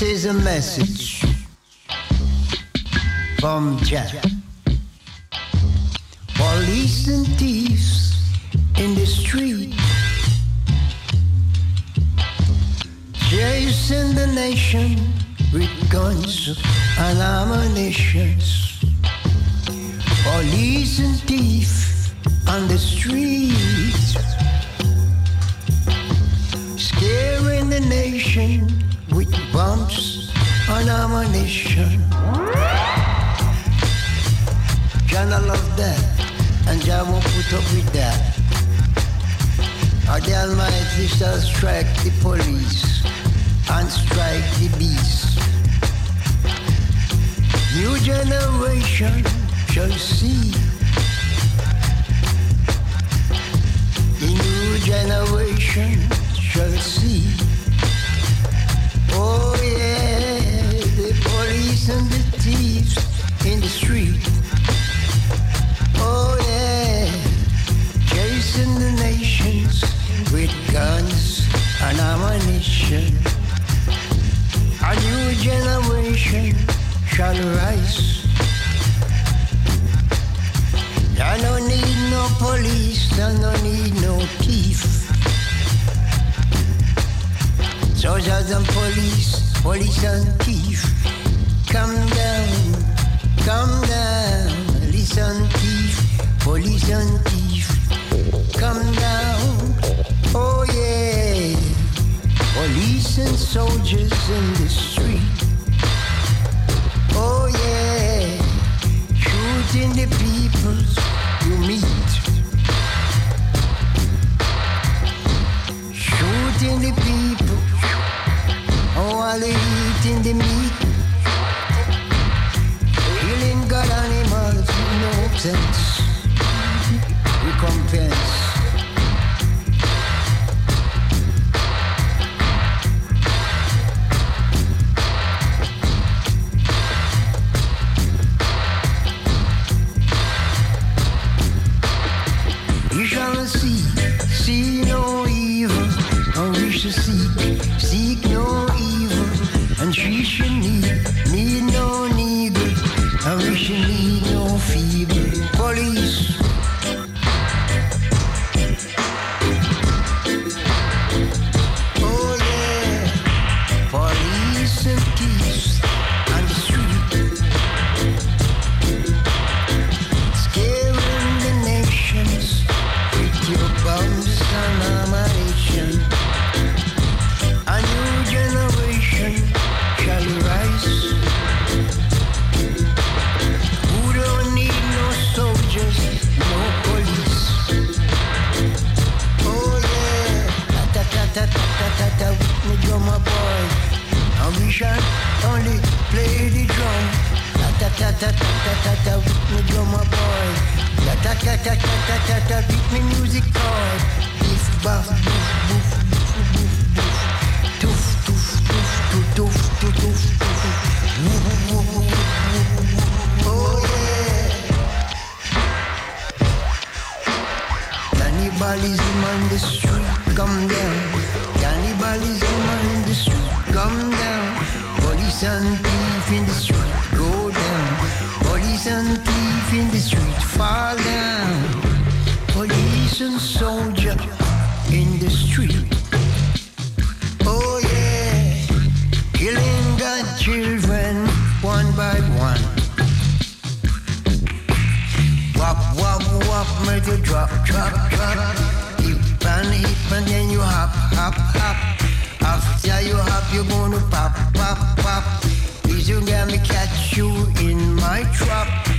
This is a message from Jack. Police and thieves in the street chasing the nation with guns and ammunitions. Police and thieves on the streets scaring the nation with bombs and ammunition. John, I love that, and John won't put up with that. Or the Almighty shall strike the police and strike the beast. New generation shall see. The new generation shall see. Oh yeah, the police and the thieves in the street. Oh yeah, chasing the nations with guns and ammunition. A new generation shall rise. Need no police, need no thief. Soldiers and police, police and thief. Come down, come down, listen thief, police and thief. Come down, oh yeah. Police and soldiers in the street. Oh yeah, shooting the people you meet. Shooting the people, they eating the meat. Killing God animals no sense. Cannibalism on the street, come down. Cannibalism on the street, come down. Police and thief in the street, go down. Police and thief in the street, fall you drop, drop, drop. Hip and hip and then you hop, hop, hop. After you hop, you're gonna pop, pop, pop. Please you let me catch you in my trap.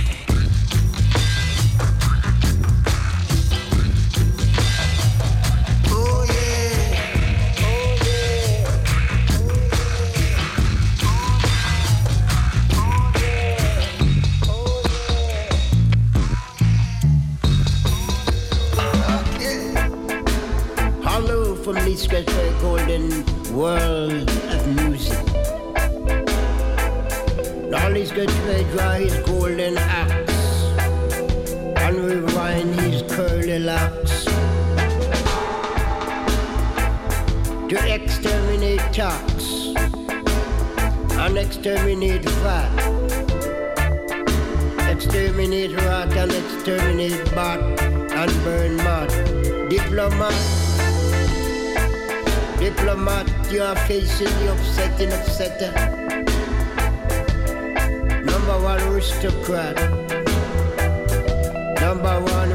The Golden World of Music. Lolly Scratchway draw his golden axe and rewind his curly locks to exterminate tax and exterminate fat. Exterminate rat and exterminate bat and burn mud. Diplomat, diplomat, you are facing the upsetting upsetter. Number one aristocrat. Number one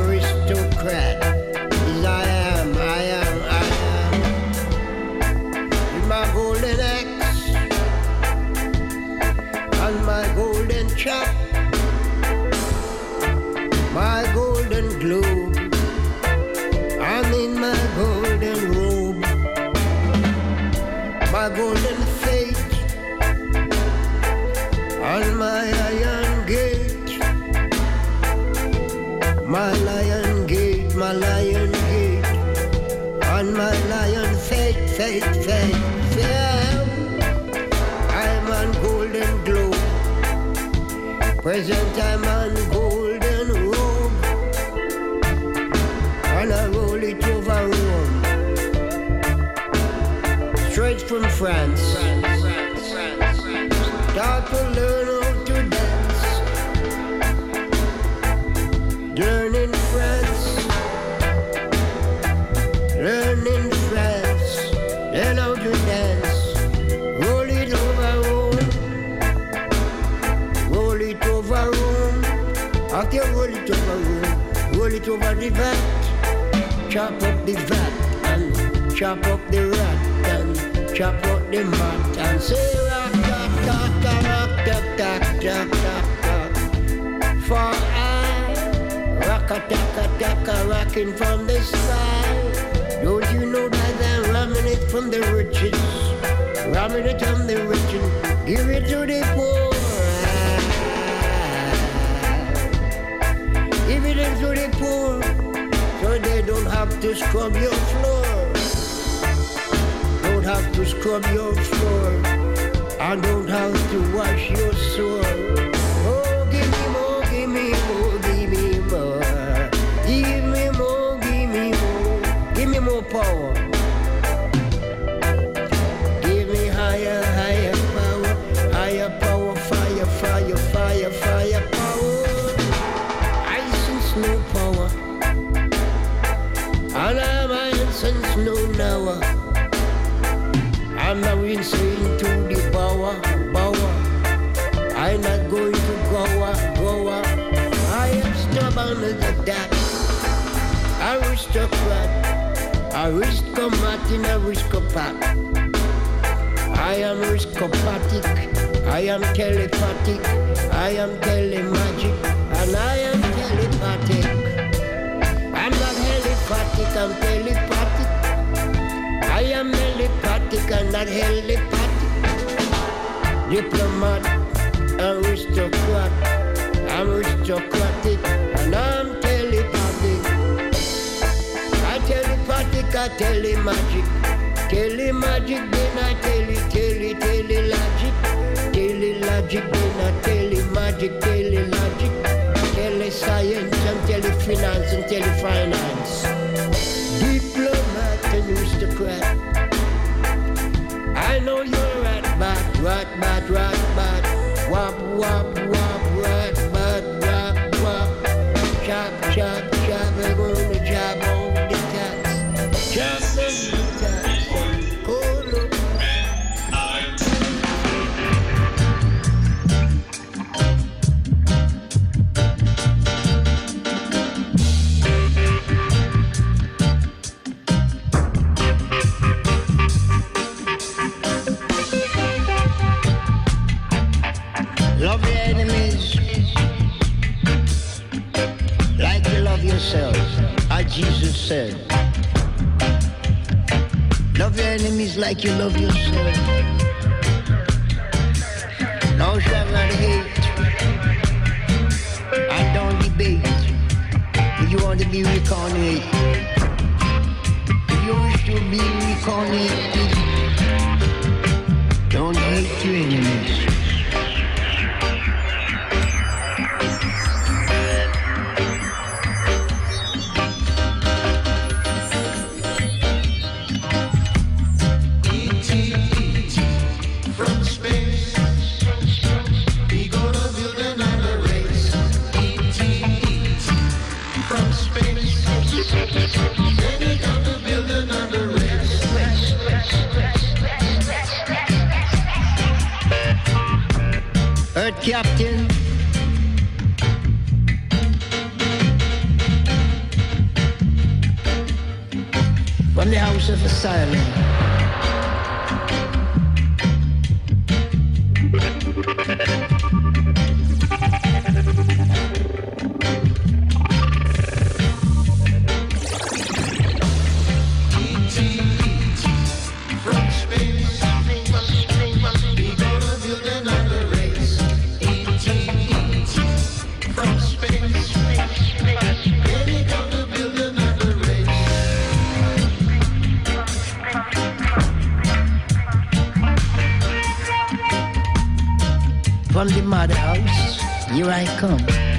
present time the vat. Chop up the vat and chop up the rat and chop up the mat and say rock, rock, rock, rock, rock, rock, rock, rock, rock. For I rock a taka taka rocking from the sky. Don't you know that I'm ramming it from the riches? Ramming it from the riches. Give it to the poor. Give to the poor. So they don't have to scrub your floor. Don't have to scrub your floor. I don't have to wash your sore. Aristocrat, aristomatin, aristopat. I am aristocratic, I am telepathic, I am telemagic, and I am telepathic. I'm not telepathic, I'm telepathic. I am telepathic and not telepathic. Diplomat, aristocrat, I'm a tell him magic. Tell him magic, then I tell it, tell it, tell it logic. Tell it logic, then I tell it magic, tell it logic. Tell it science and tell it finance and tell it finance. Diplomat and aristocrat. I know you're right, bat, right, bat, right, bat. Wop, wop, wop, right, bat, wop, wop. Chop, chop, chop, everyone. mud house, here I come.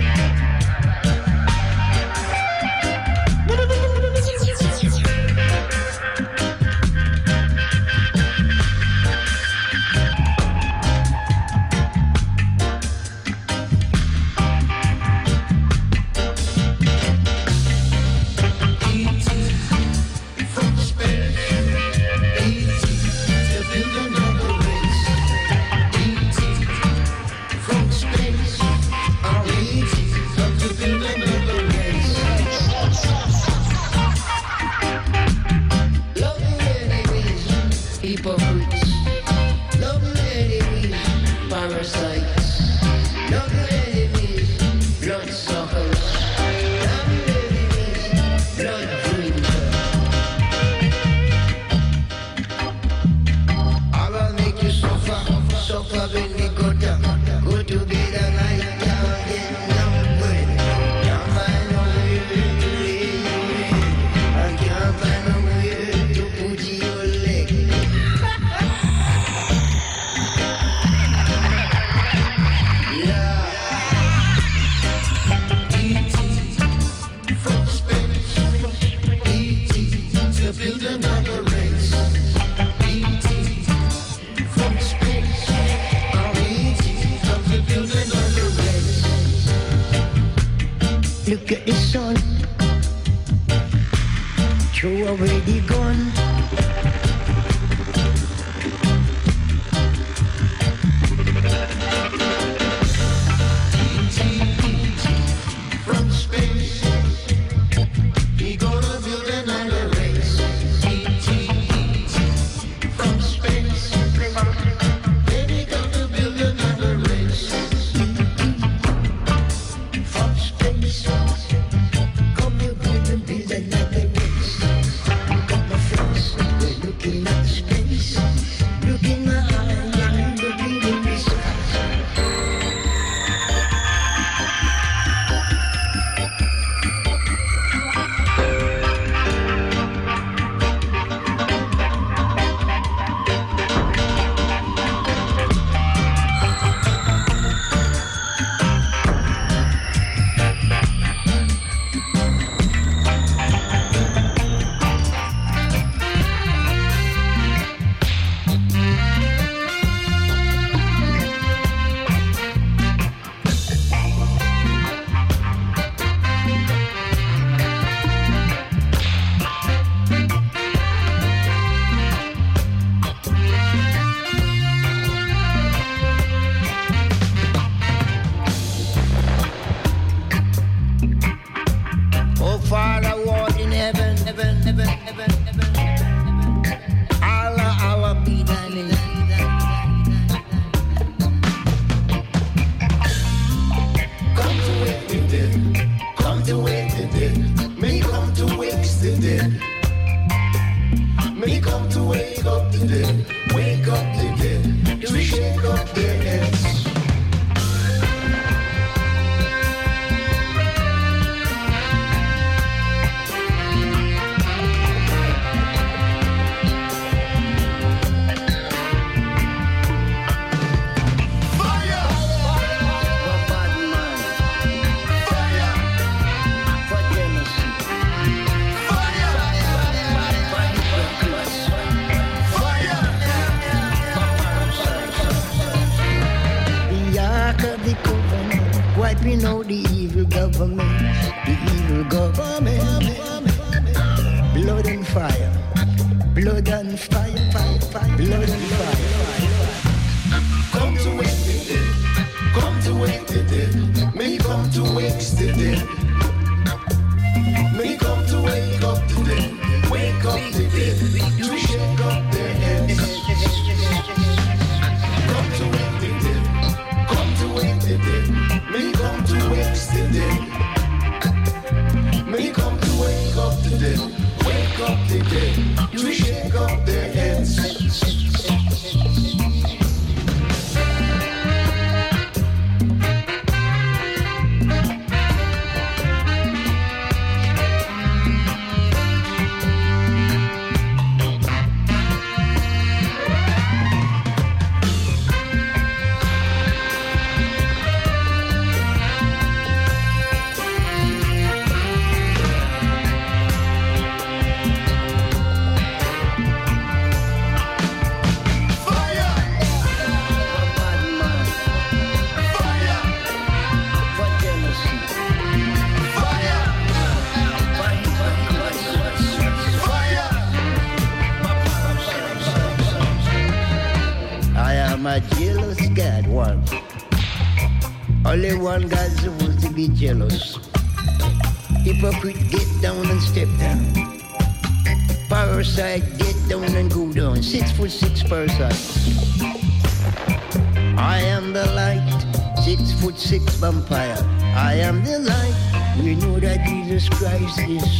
easy.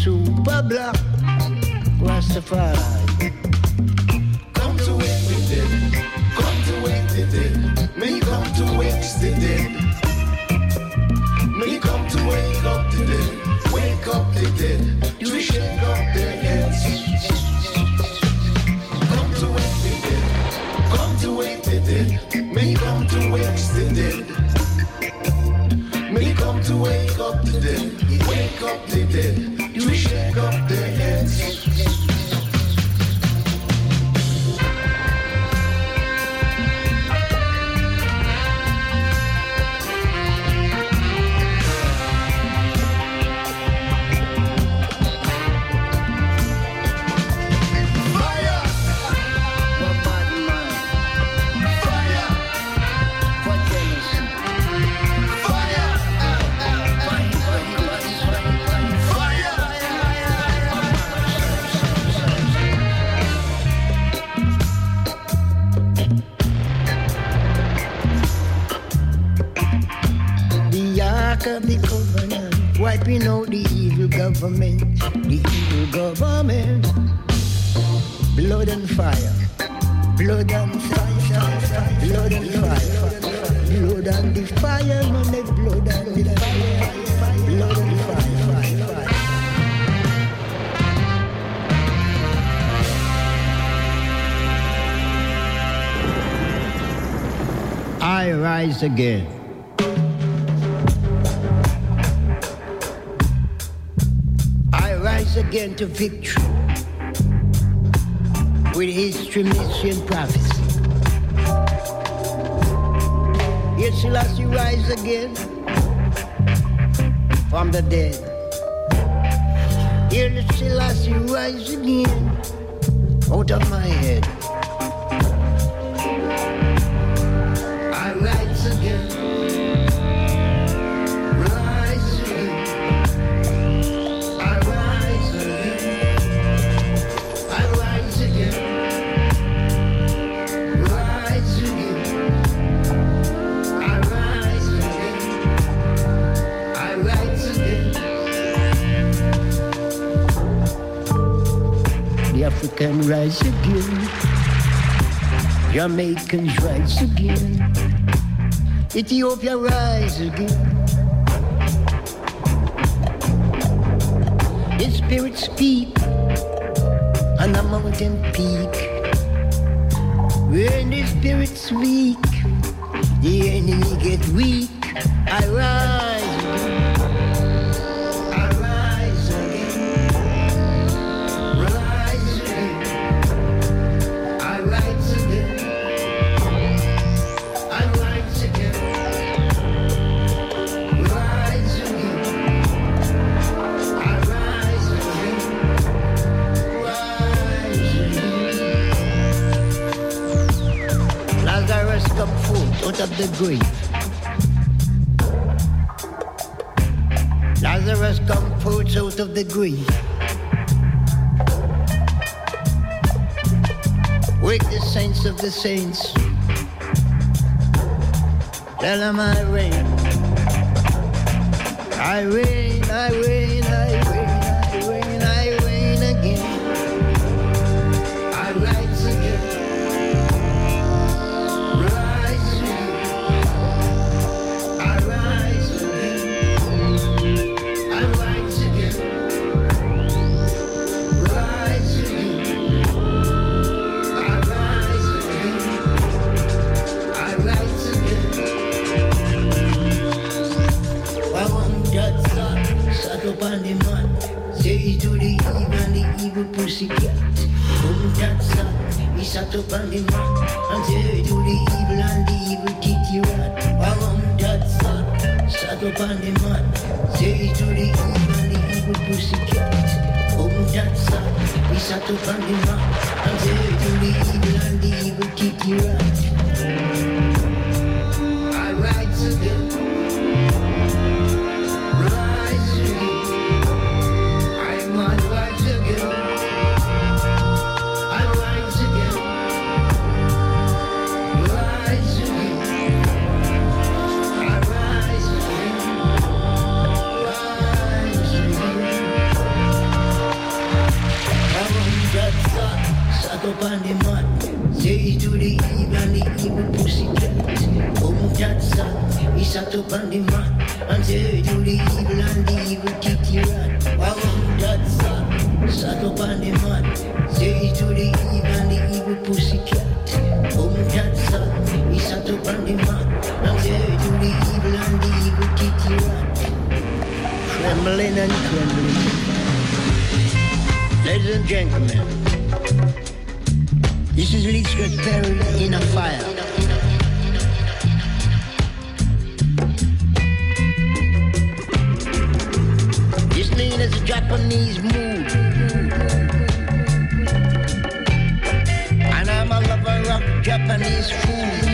Blood and fire, blood and fire, blood and the fire, blood and the fire, blood and fire. fire, fire. I rise again. I rise again to victory with his Trimitian prophecy. Yet Selassie rise again from the dead. Yet Selassie rise again out of my head. can rise again. Jamaicans rise again. Ethiopia rise again. His spirits peak on the mountain peak. When the spirits weak, the enemy get weak. I rise. The grave. Lazarus come forth out of the grave. Wake the saints of the saints. Tell them I reign. I reign, up on the mat. Say to the evil and the evil pussycat. Come that sun, he sat up on the mat. And say to the evil and the evil kitty rat. Want that sun, sat up on the mat. Say to the evil and the evil pussycat. Come that sun, he sat up on the mat. And say to the evil and the evil kitty rat. Trembling and trembling. Ladies and gentlemen, is Lee Scratch Perry in a fire. This name is a Japanese mood. And I'm a lover of Japanese food.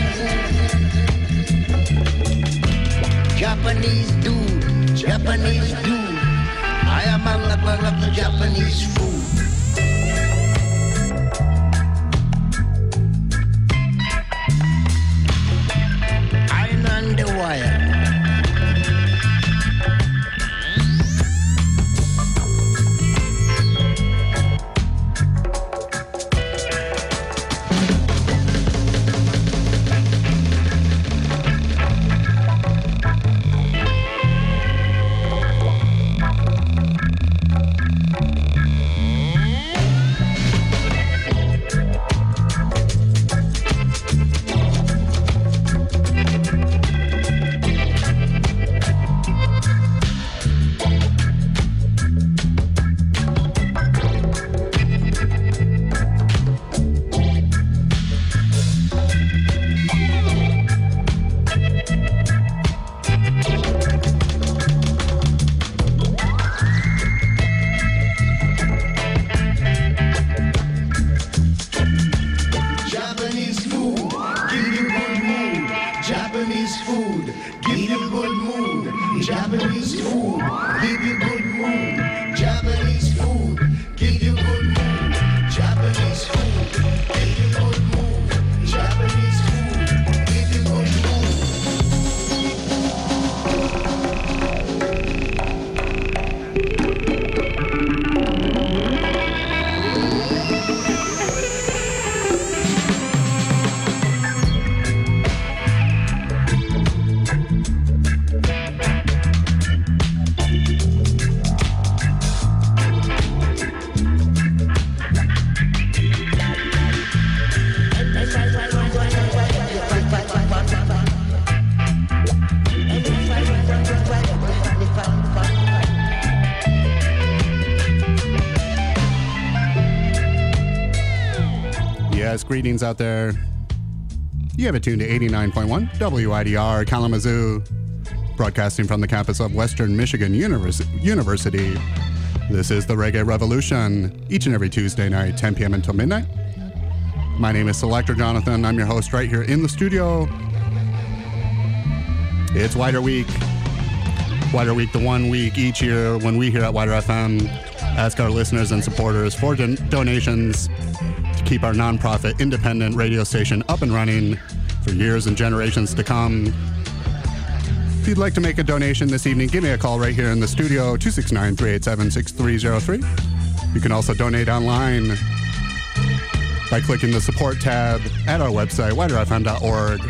Japanese dude, Japanese dude. I am a lover of the Japanese food. Out there. You have it tuned to 89.1 WIDR Kalamazoo, broadcasting from the campus of Western Michigan Univers- University. This is the Reggae Revolution, each and every Tuesday night, 10 p.m. until midnight. My name is Selector Jonathon. I'm your host right here in the studio. It's Wider Week. Wider Week, the one week each year when we here at Wider FM ask our listeners and supporters for don- donations keep our nonprofit independent radio station up and running for years and generations to come. If you'd like to make a donation this evening, give me a call right here in the studio, 269 387 6303. You can also donate online by clicking the support tab at our website, widerfm.org.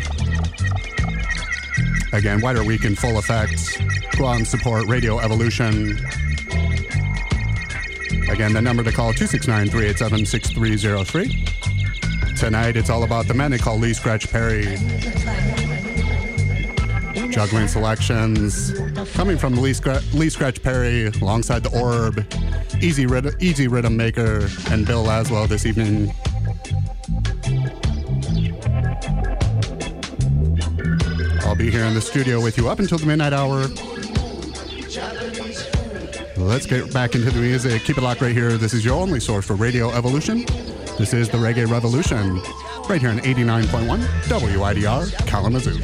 Again, Wider Week in full effect. Go out and support Radio Evolution. Again, the number to call 269 387 6303. Tonight, it's all about the men they call Lee Scratch Perry. Juggling selections coming from Lee, Scra- Lee Scratch Perry alongside the Orb, Easy, Rid- Easy Riddim Maker, and Bill Laswell this evening. I'll be here in the studio with you up until the midnight hour. Let's get back into the music. Keep it locked right here. This is your only source for Radio Evolution. This is the Reggae Revolution, right here on 89.1 WIDR Kalamazoo.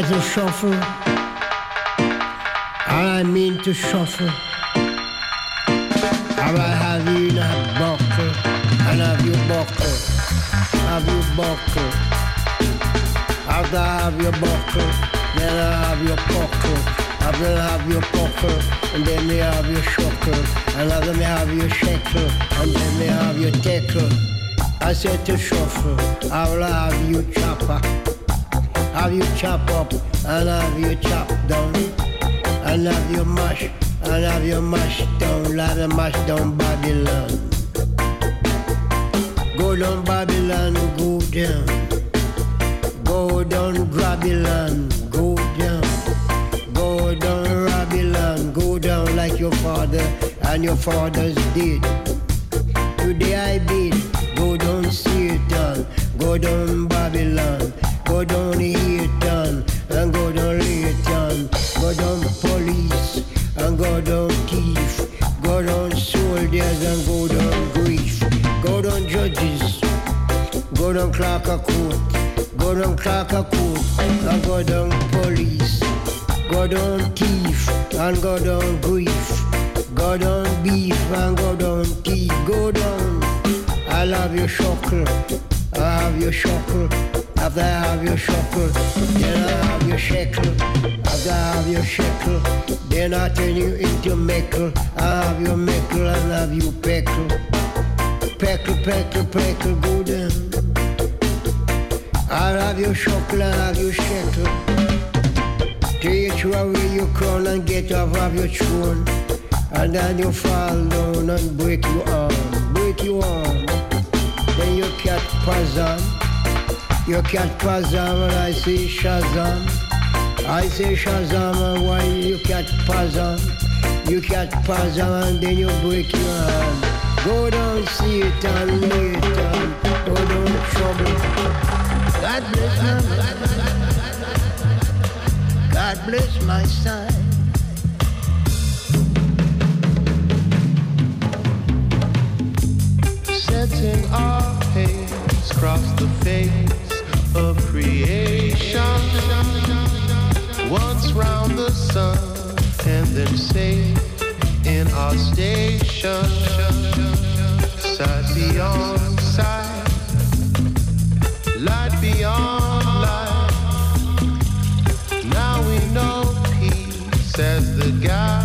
To shuffle, I mean to shuffle. I will have you in a buckle, and have you buckle, have you buckle. After I have your buckle, then I have your buckle. I have your buckle, and then me have your shuckle. And after me have your shekel, and then me have your tackle. I said to shuffle, I will have you chopper. Have you chop up, and have you chop down. And have you mash, and have you mash down, like the mash down Babylon. Go down Babylon, go down. Go down Babylon, go down. Go down Babylon, go down like your father and your fathers did. Today I bid, go down Satan, go down down clerk of and go down police, go down thief, and go down grief, go down beef, and go down tea, go down. I love your shuckle, I have your shuckle, after I have your shuckle, then I have your shekel, after I have your shekel, then I turn you into meckle, I have your meckle, and have you peckle, peckle, peckle, peckle, go down. I love you chocolate, I love you gentle. Do you worry you crown and get off of your throne? And then you fall down and break your arm, break your arm. Then you cat Pazam, you cat Pazam and I say Shazam. I say Shazam why you cat Pazam? You cat Pazam and then you break your arm. Go down, see it and later. go down, trouble. God bless my life. God bless my son. Setting our hands across the face of creation. Once round the sun and then safe in our station. Side beyond side as the guy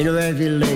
it'll make you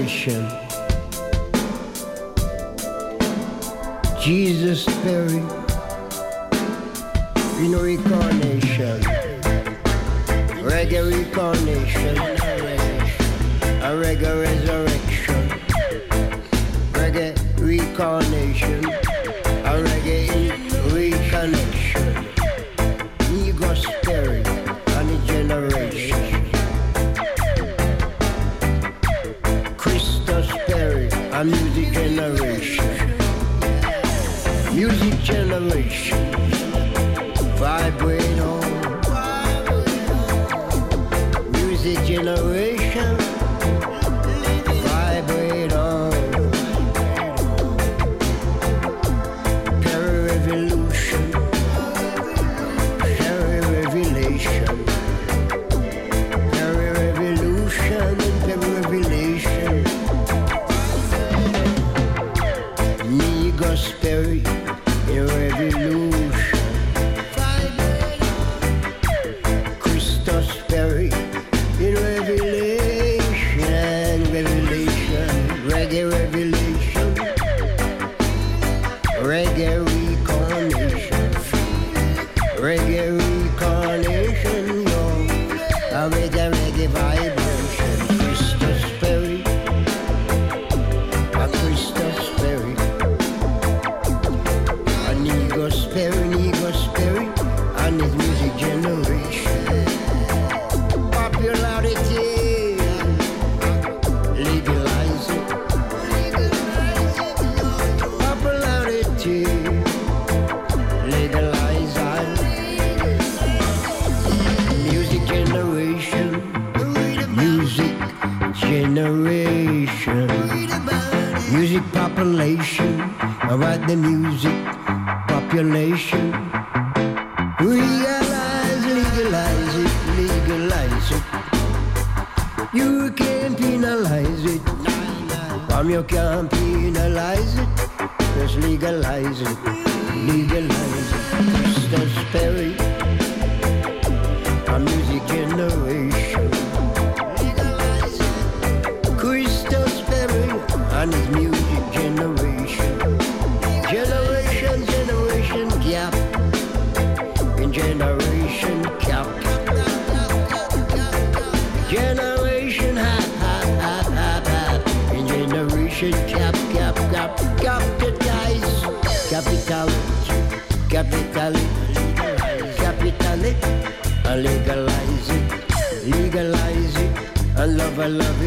Love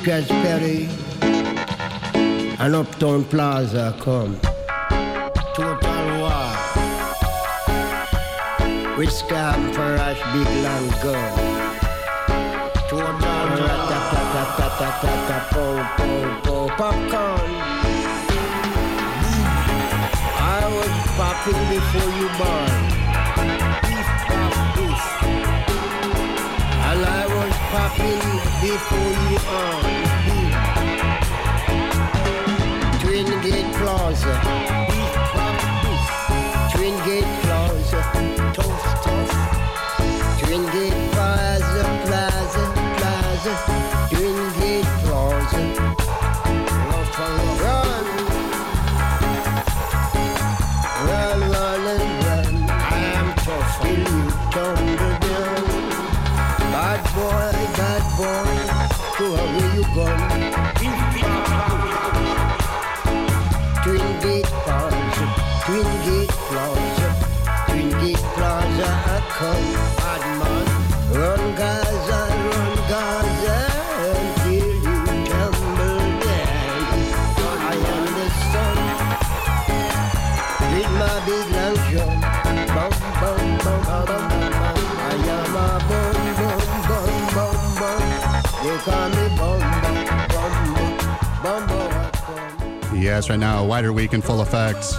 Scratch Perry. And Uptown Plaza come. Total war. With scam for Ash Big Long Gun. Total po, popcorn. I was popping before you born. Popping before you on. Twin Gate Plaza. Beef pop beef. Twin Gate Plaza. Tough, tough. Twin Gate Plaza, Plaza, Plaza. Yes, right now, Wider Week in full effect.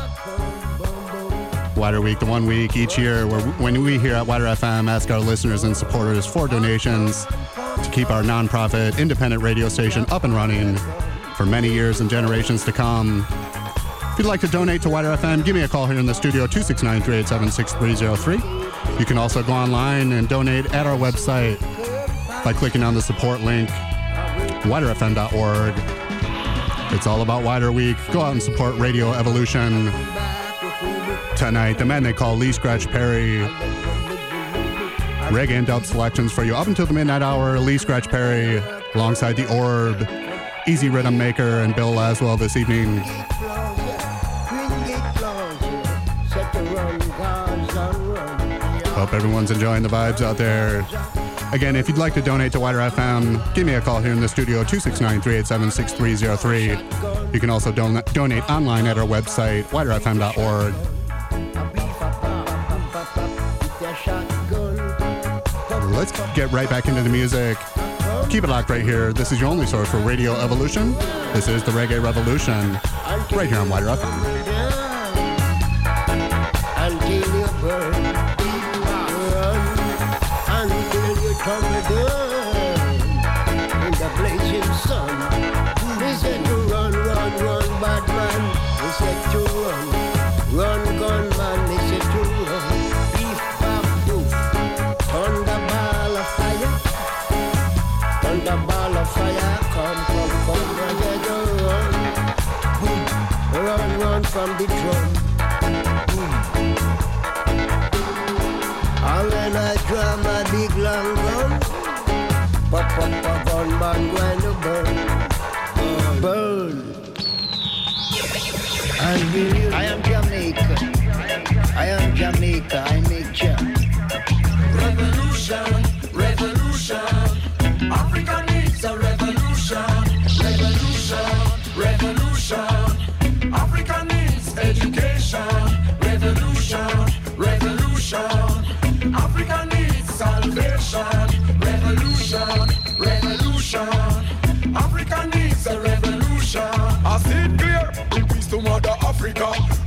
Wider Week, the one week each year where when we here at Wider FM ask our listeners and supporters for donations to keep our nonprofit independent radio station up and running for many years and generations to come. If you'd like to donate to Wider FM, give me a call here in the studio, 269 387 6303. You can also go online and donate at our website by clicking on the support link, widerfm.org. It's all about Wider Week. Go out and support Radio Evolution tonight. The man they call Lee Scratch Perry. Reggae and dub selections for you up until the midnight hour. Lee Scratch Perry alongside the Orb, Easy Riddim Maker, and Bill Laswell this evening. Hope everyone's enjoying the vibes out there. Again, if you'd like to donate to Wider FM, give me a call here in the studio, 269 387 6303. You can also don- donate online at our website, widerfm.org. Let's get right back into the music. Keep it locked right here. This is your only source for Radio Evolution. This is the Reggae Revolution, right here on Wider FM. Jamaica. I make jam. Revolution, revolution. Africa needs a revolution. Revolution, revolution. Africa needs education. Revolution, revolution. Africa needs salvation. Revolution, revolution. Africa needs a revolution. I see it clear. In peace to Mother Africa.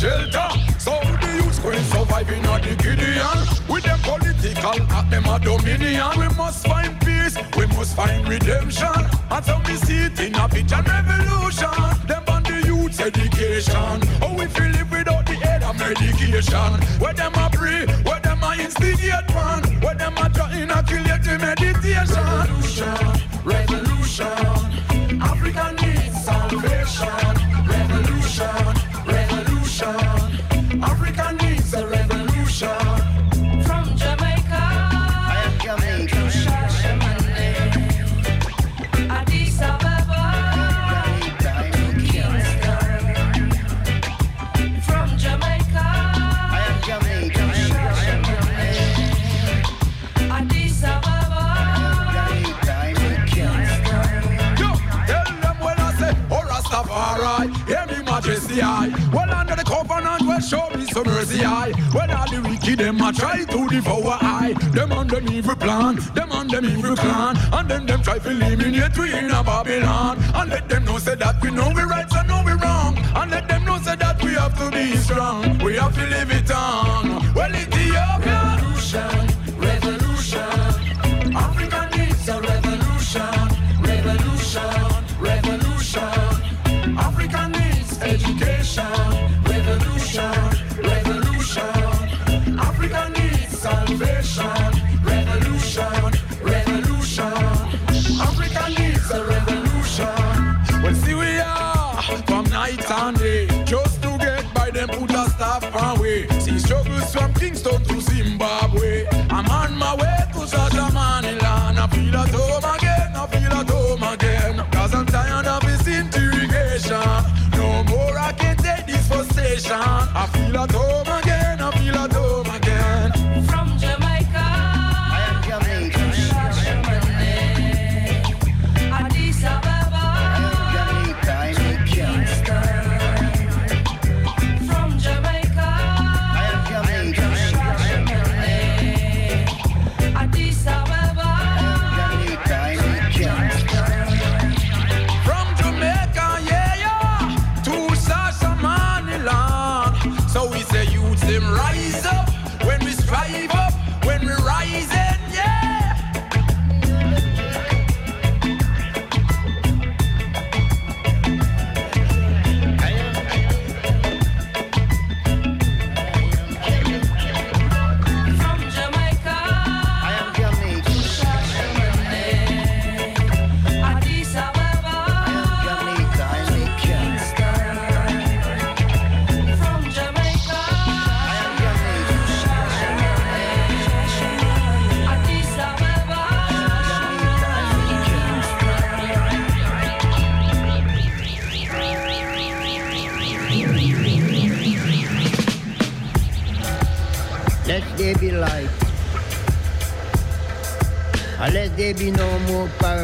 Shelter. So the youth going surviving on the Gideon. With them political act, them a dominion. We must find peace. We must find redemption. And so we see it in a vision revolution. Them on the youth's education. Oh, we feel live without the aid of medication. Where them a pray, where them a instigate man. Where them a try inoculate the meditation. Mercy I. When all the wicked them a try to devour I. Them on them evil plan, them on them evil clan, and then them try to eliminate we in a Babylon. And let them know say that we know we right and know we wrong. And let them know say that we have to be strong. We have to live it on. Well Ethiopia.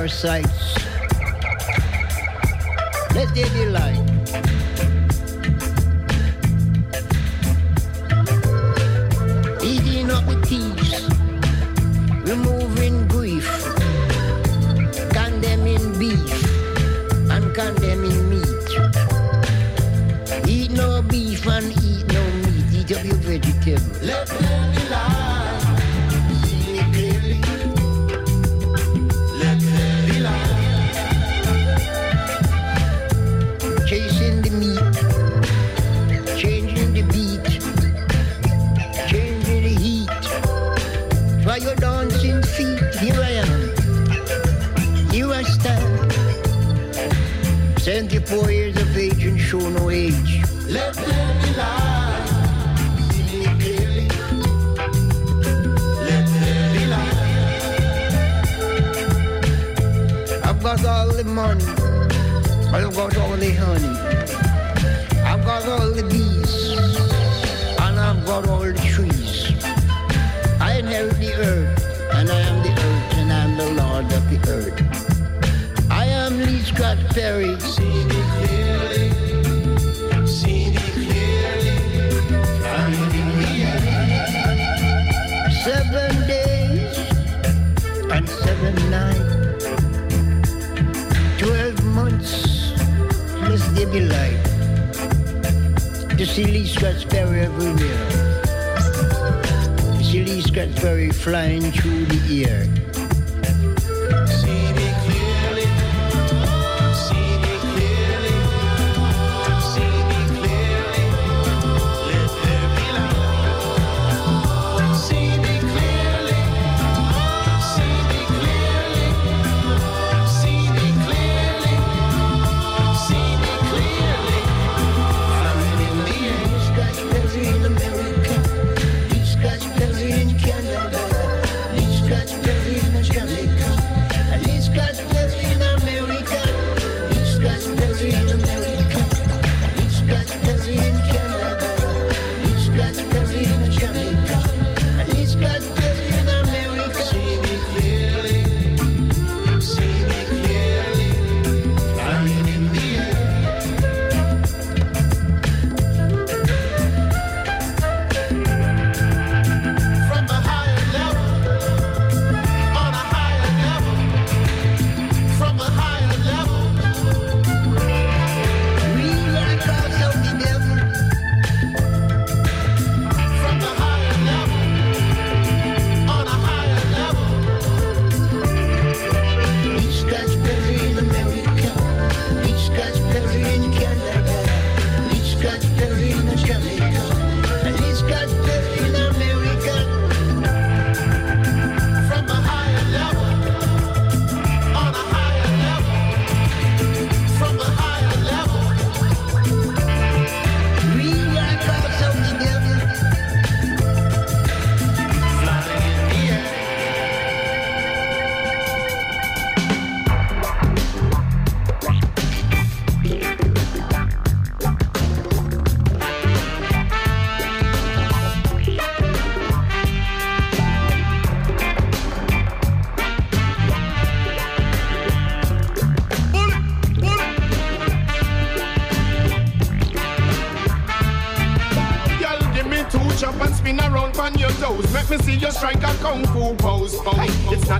Parasites.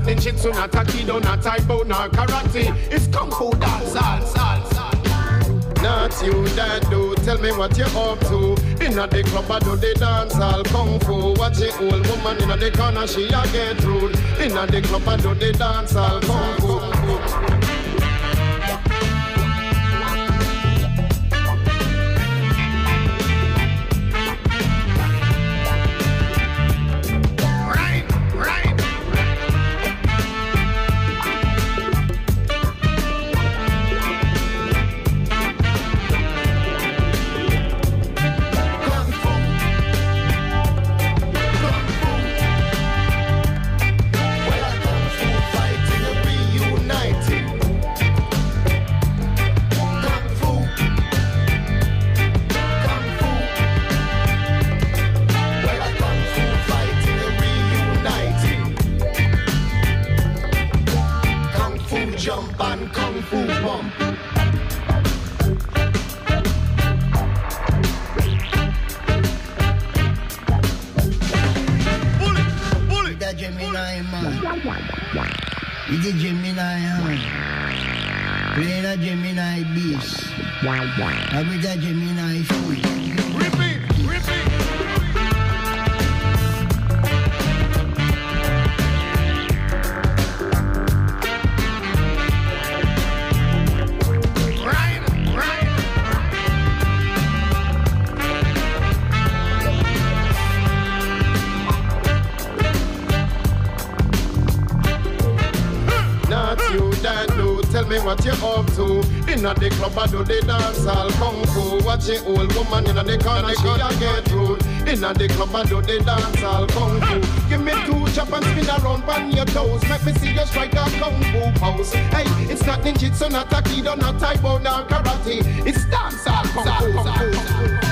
not the jitsu, not aikido, not taibo, not karate. It's kung fu, dance, dance, dance, dance. Not you that do, tell me what you up to. Inna the club, I do the dance, all kung fu. Watch the old woman inna the corner, she a get rude. Inna the club, I do the dance, all kung fu. Inna the club a do the dancehall kung fu. Watch the old woman inna the corner she a get rude. Inna the club a do the dancehall kung fu. Give me two chop and spin around on your toes. Make me see you strike a kung fu pose. Hey, it's not ninjutsu, not aikido, not taekwondo karate. It's dance all kung fu.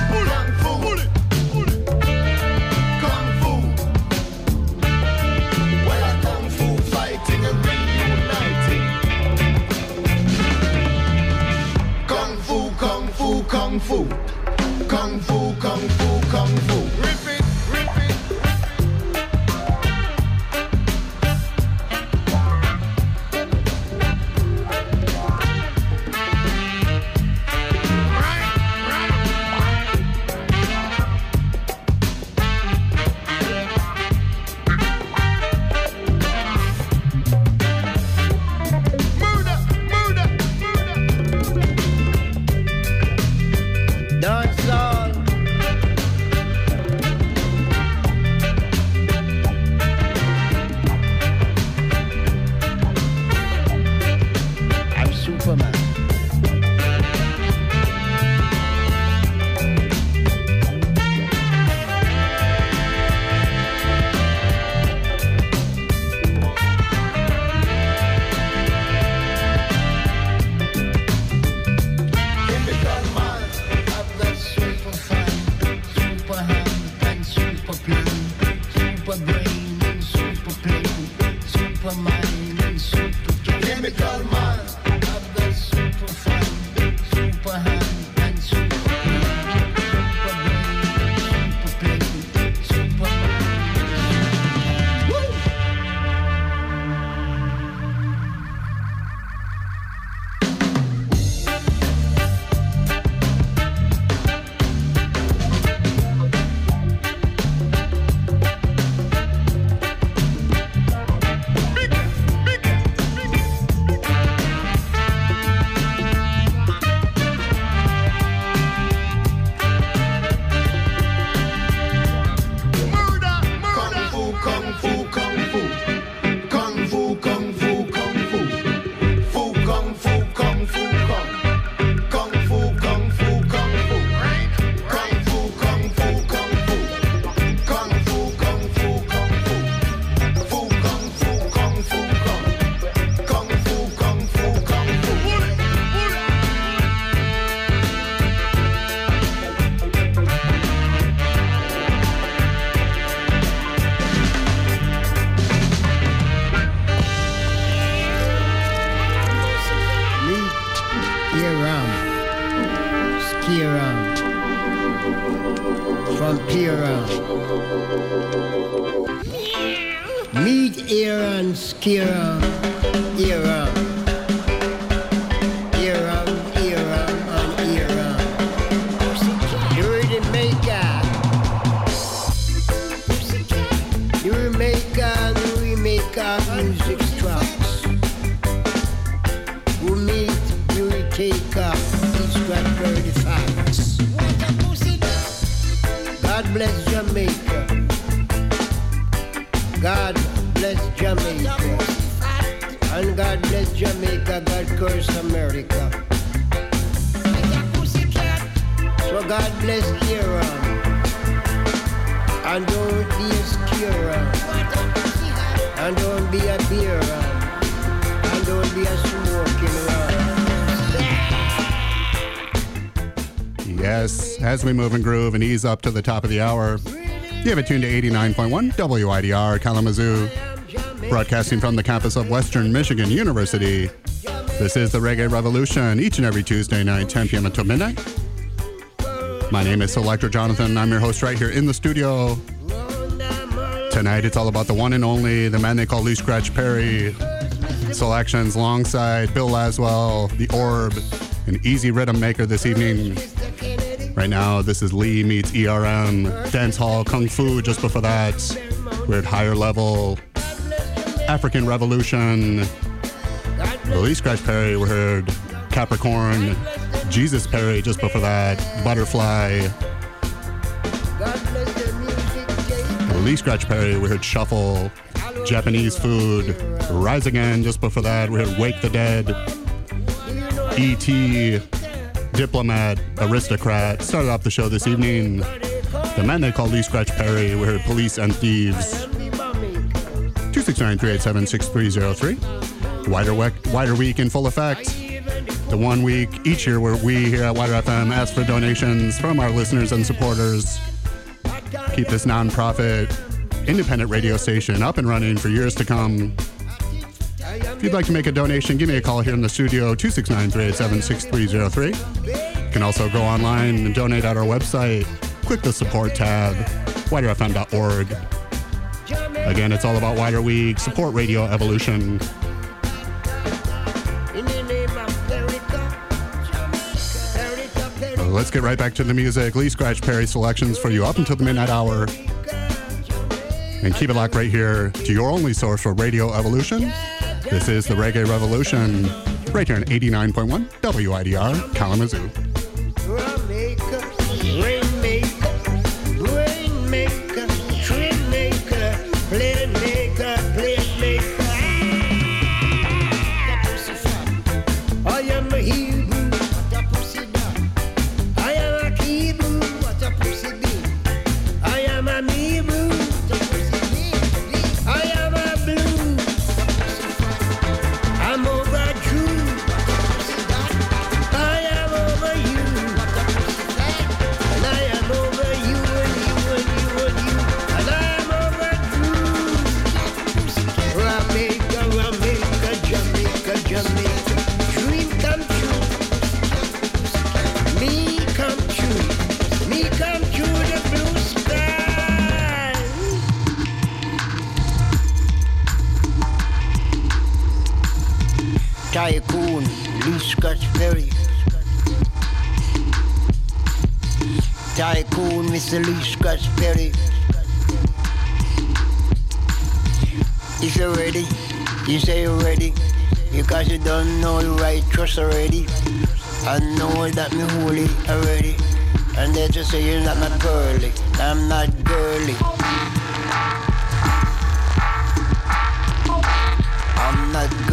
Music you take. God bless Jamaica. God bless Jamaica. And God bless Jamaica, God curse America. So God bless Iran. And don't be. And don't be a beer. Uh, and don't be a smoking. Yes, as we move and groove and ease up to the top of the hour, you have it tuned to 89.1 WIDR Kalamazoo, broadcasting from the campus of Western Michigan University. This is the Reggae Revolution, each and every Tuesday night, 10 p.m. until midnight. My name is Selector Jonathon. I'm your host right here in the studio. Tonight, it's all about the one and only, the man they call Lee Scratch Perry. Selections alongside Bill Laswell, The Orb, an Easy Riddim Maker this evening. Right now, this is Lee meets ERM, dance hall, kung fu. Just before that, we're at higher level, African Revolution. Lee Scratch Perry, we heard Capricorn, Jesus Perry. Just before that, Butterfly. Lee Scratch Perry, we heard Shuffle, Japanese Food, Rise Again, just before that, we heard Wake the Dead, E.T., Diplomat, Aristocrat. Started off the show this evening. The man they call Lee Scratch Perry, we heard Police and Thieves. 269 387 6303. Wider, we- wider Week in full effect the one week each year where we here at Wider FM ask for donations from our listeners and supporters keep this nonprofit independent radio station up and running for years to come. If you'd like to make a donation, give me a call here in the studio, 269 387 6303. You can also go online and donate at our website. Click the support tab, widerfm.org. Again, it's all about Wider Week, support radio evolution. let's get right back to the music. Lee Scratch Perry selections for you up until the midnight hour. And keep it locked right here to your only source for Radio Evolution. This is the Reggae Revolution, right here on 89.1 WIDR Kalamazoo. tycoon, Mr. Lee Scratch Perry. You say ready? You say you're ready? Because you don't know the right trust already. I know that me holy already. And they just say you're not my girly. I'm not girly. I'm not girly.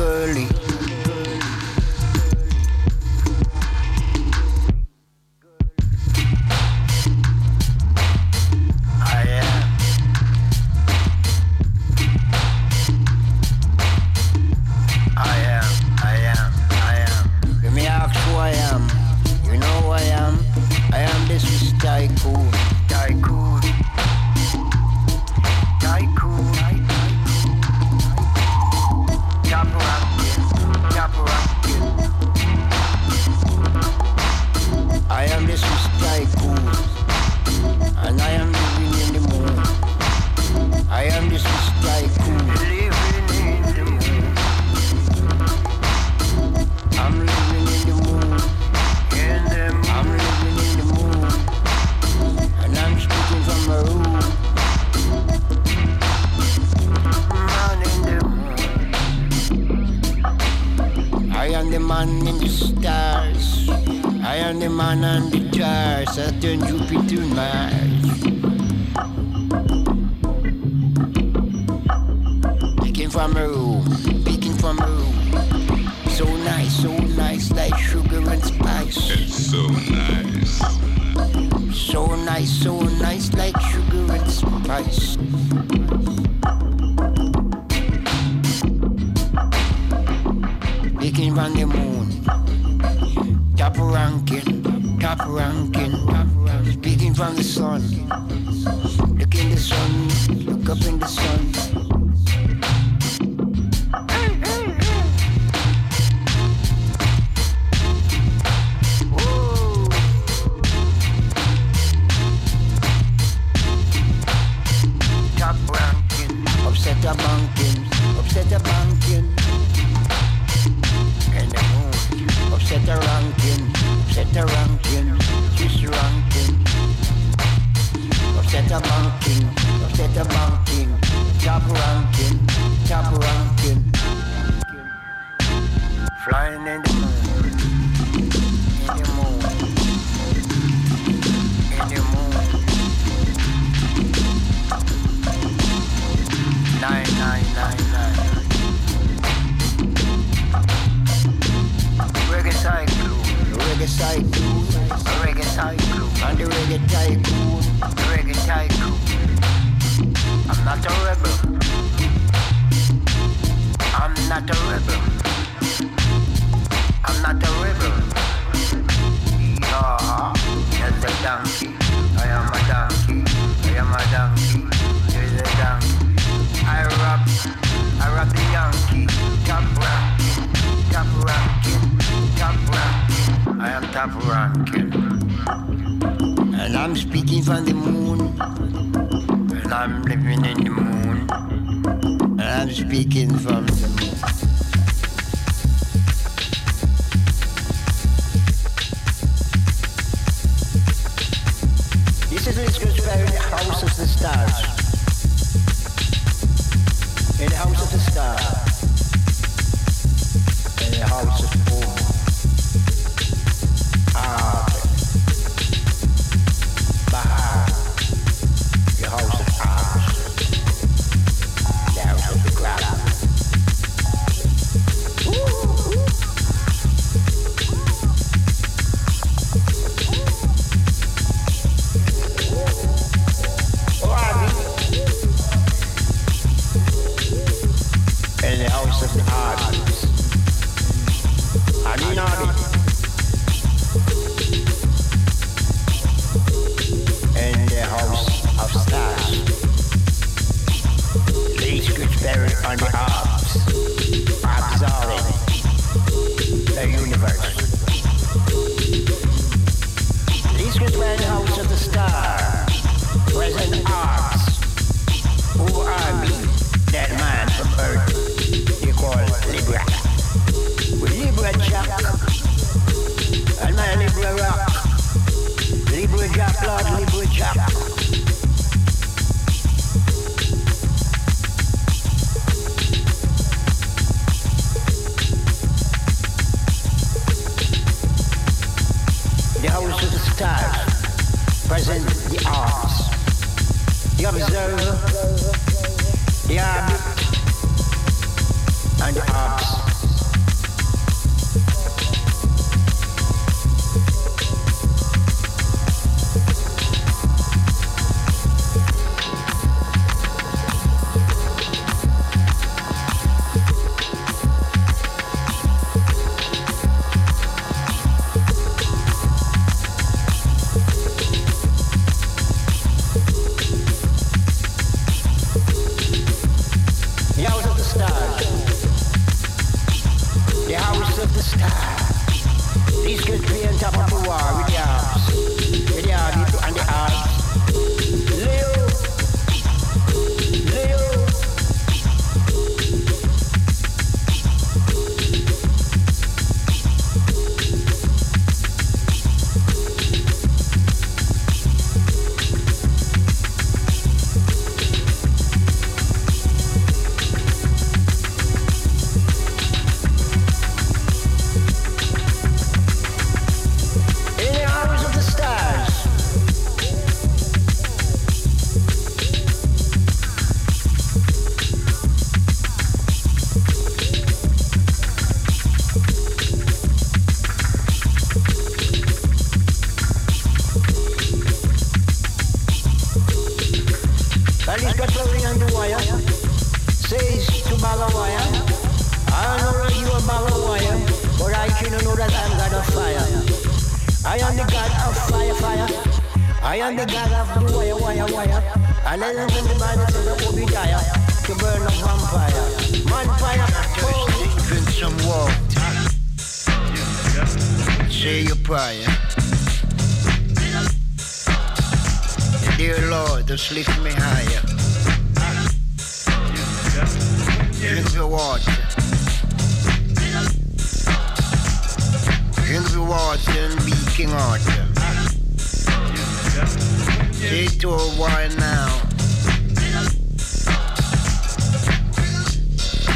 to a wine now.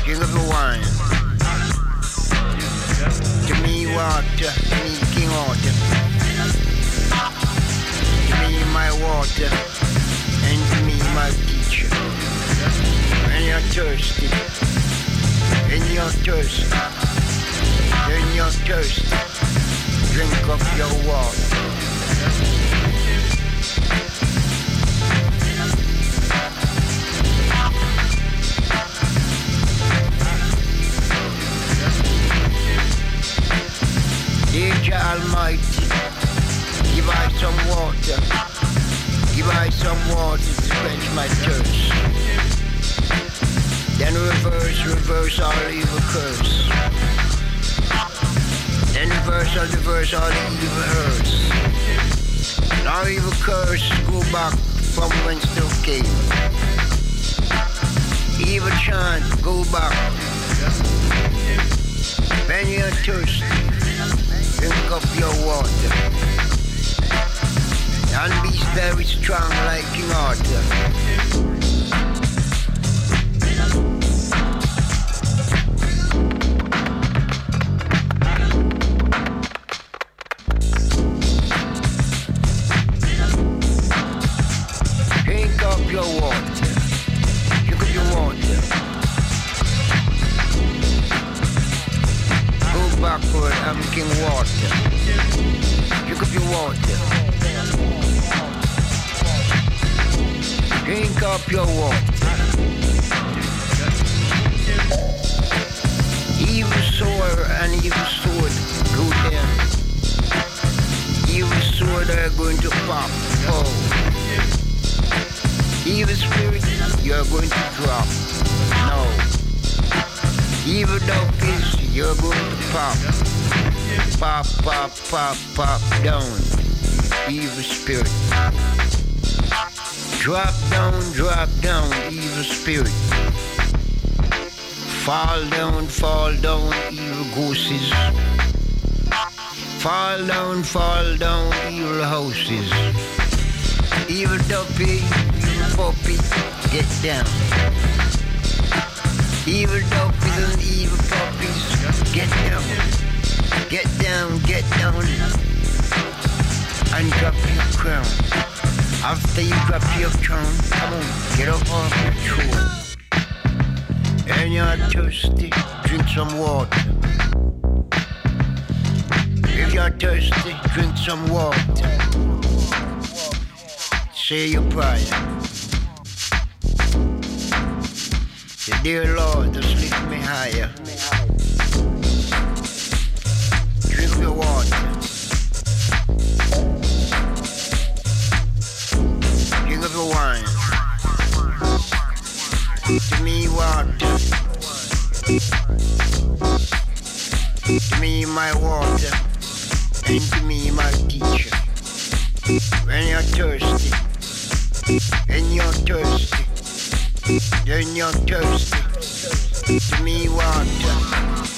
King of the wine. Give me water, give me king water. Give me my water, and give me my teacher. And you're thirsty, and you're thirsty, and you're thirsty. Drink up your water. Almighty. Give I some water. Give I some water to quench my thirst. Then reverse, reverse all evil curse. Then reverse all reverse all evil curse. Now evil curse go back from whence thou came. Evil chant go back. When you're thirsty drink up your water. And be very strong like King Arthur. Fall down, evil houses. Evil duppy, evil puppy, get down. Evil duppies and evil puppies, get down. Get down, get down. And drop your crown. After you drop your crown, come on, get up off your throne. And you're thirsty, drink some water. Thirsty, drink some water. Say your prayer. Say, dear Lord, just lift me higher. When you're thirsty, then you're thirsty. To me, water.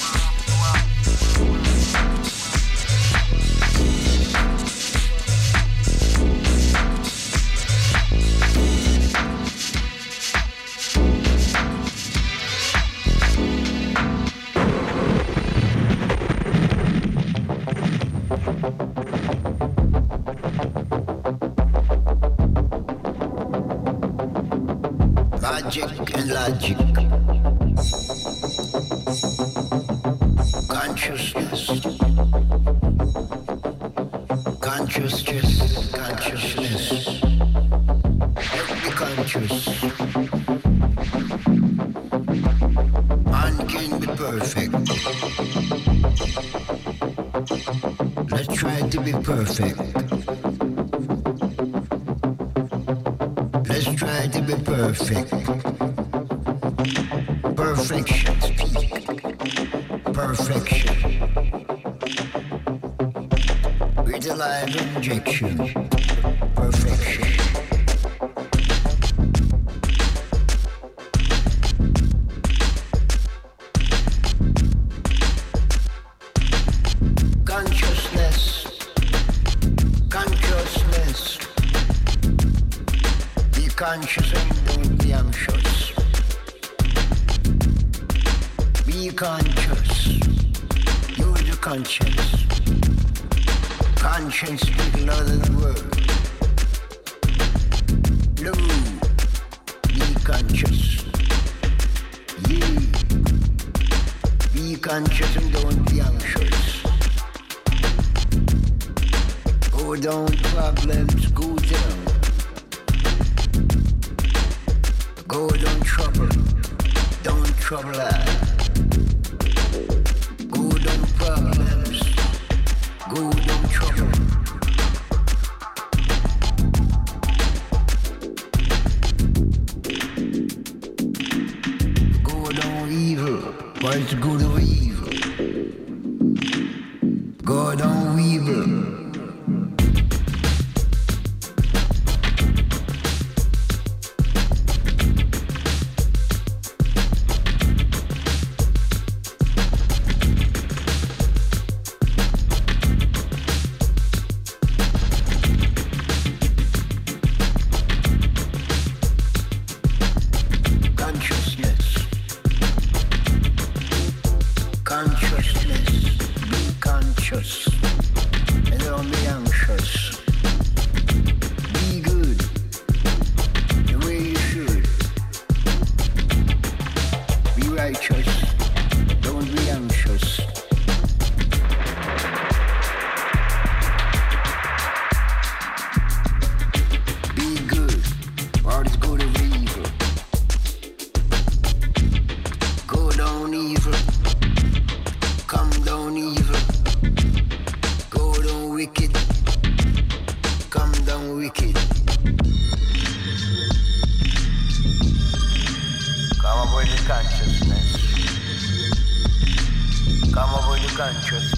chest.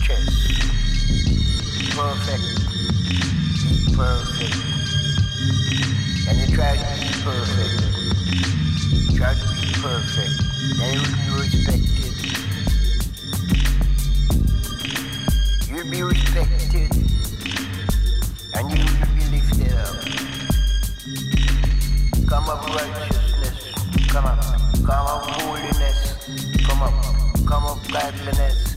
Perfect. Be perfect. And you try to be perfect. Try to be perfect. Then you will be respected. You'll be respected. And you will be lifted up. Come up righteousness. Come up. Come up holiness. Come up. Come up godliness.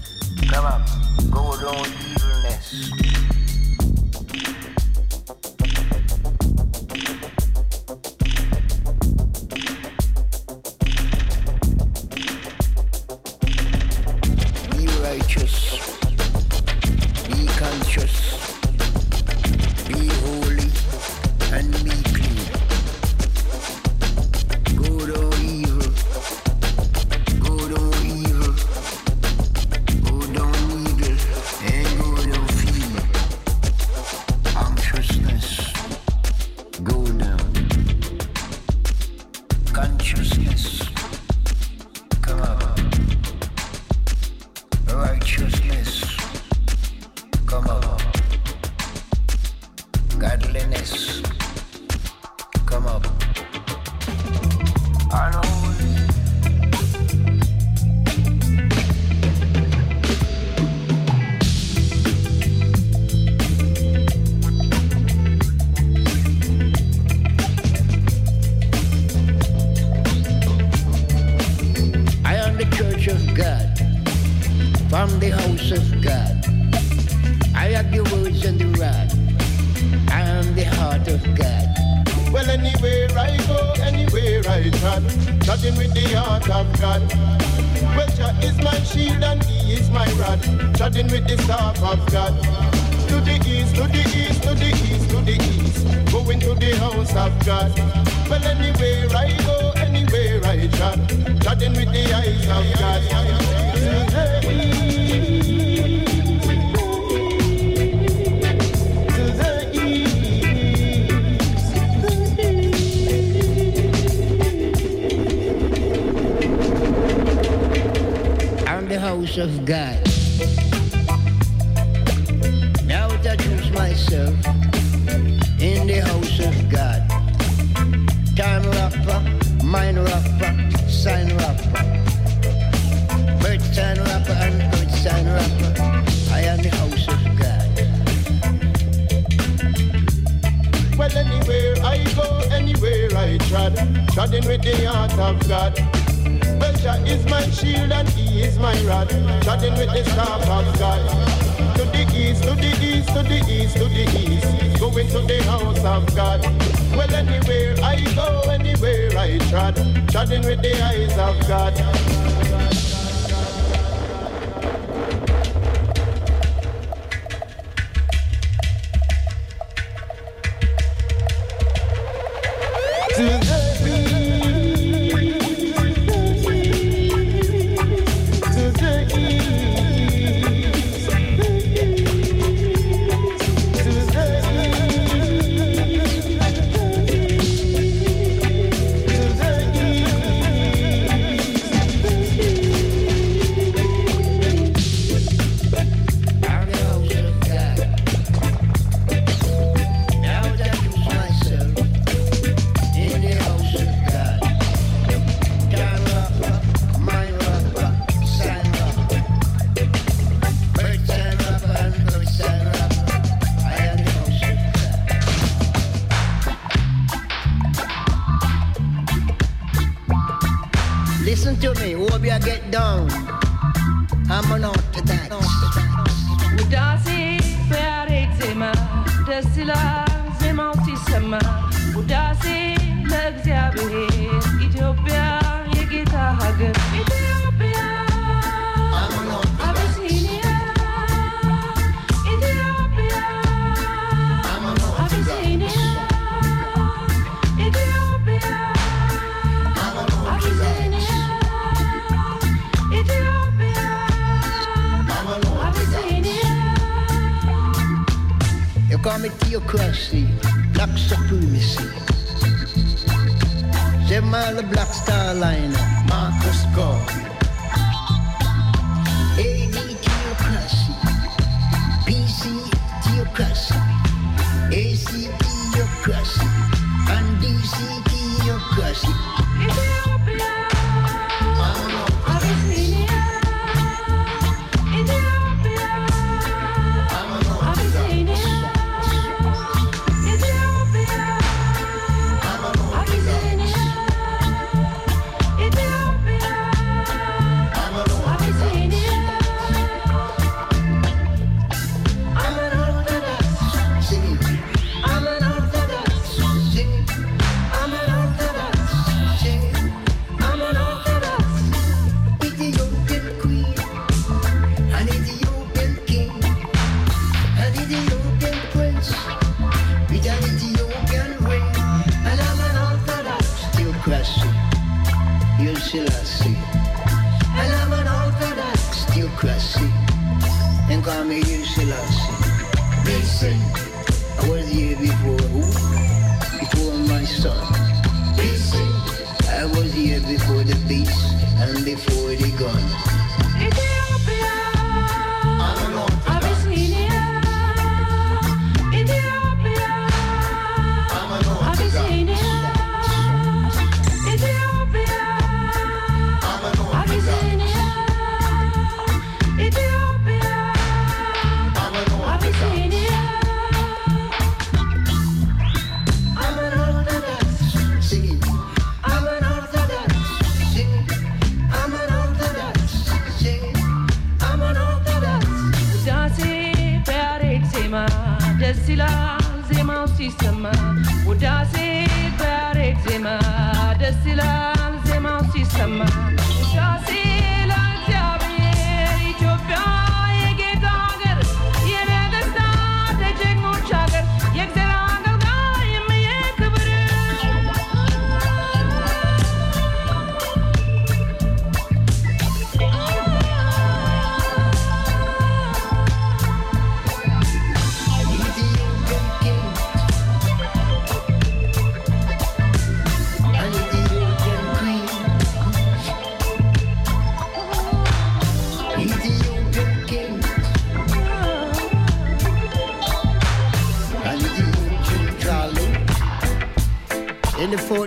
Come up, go along evilness.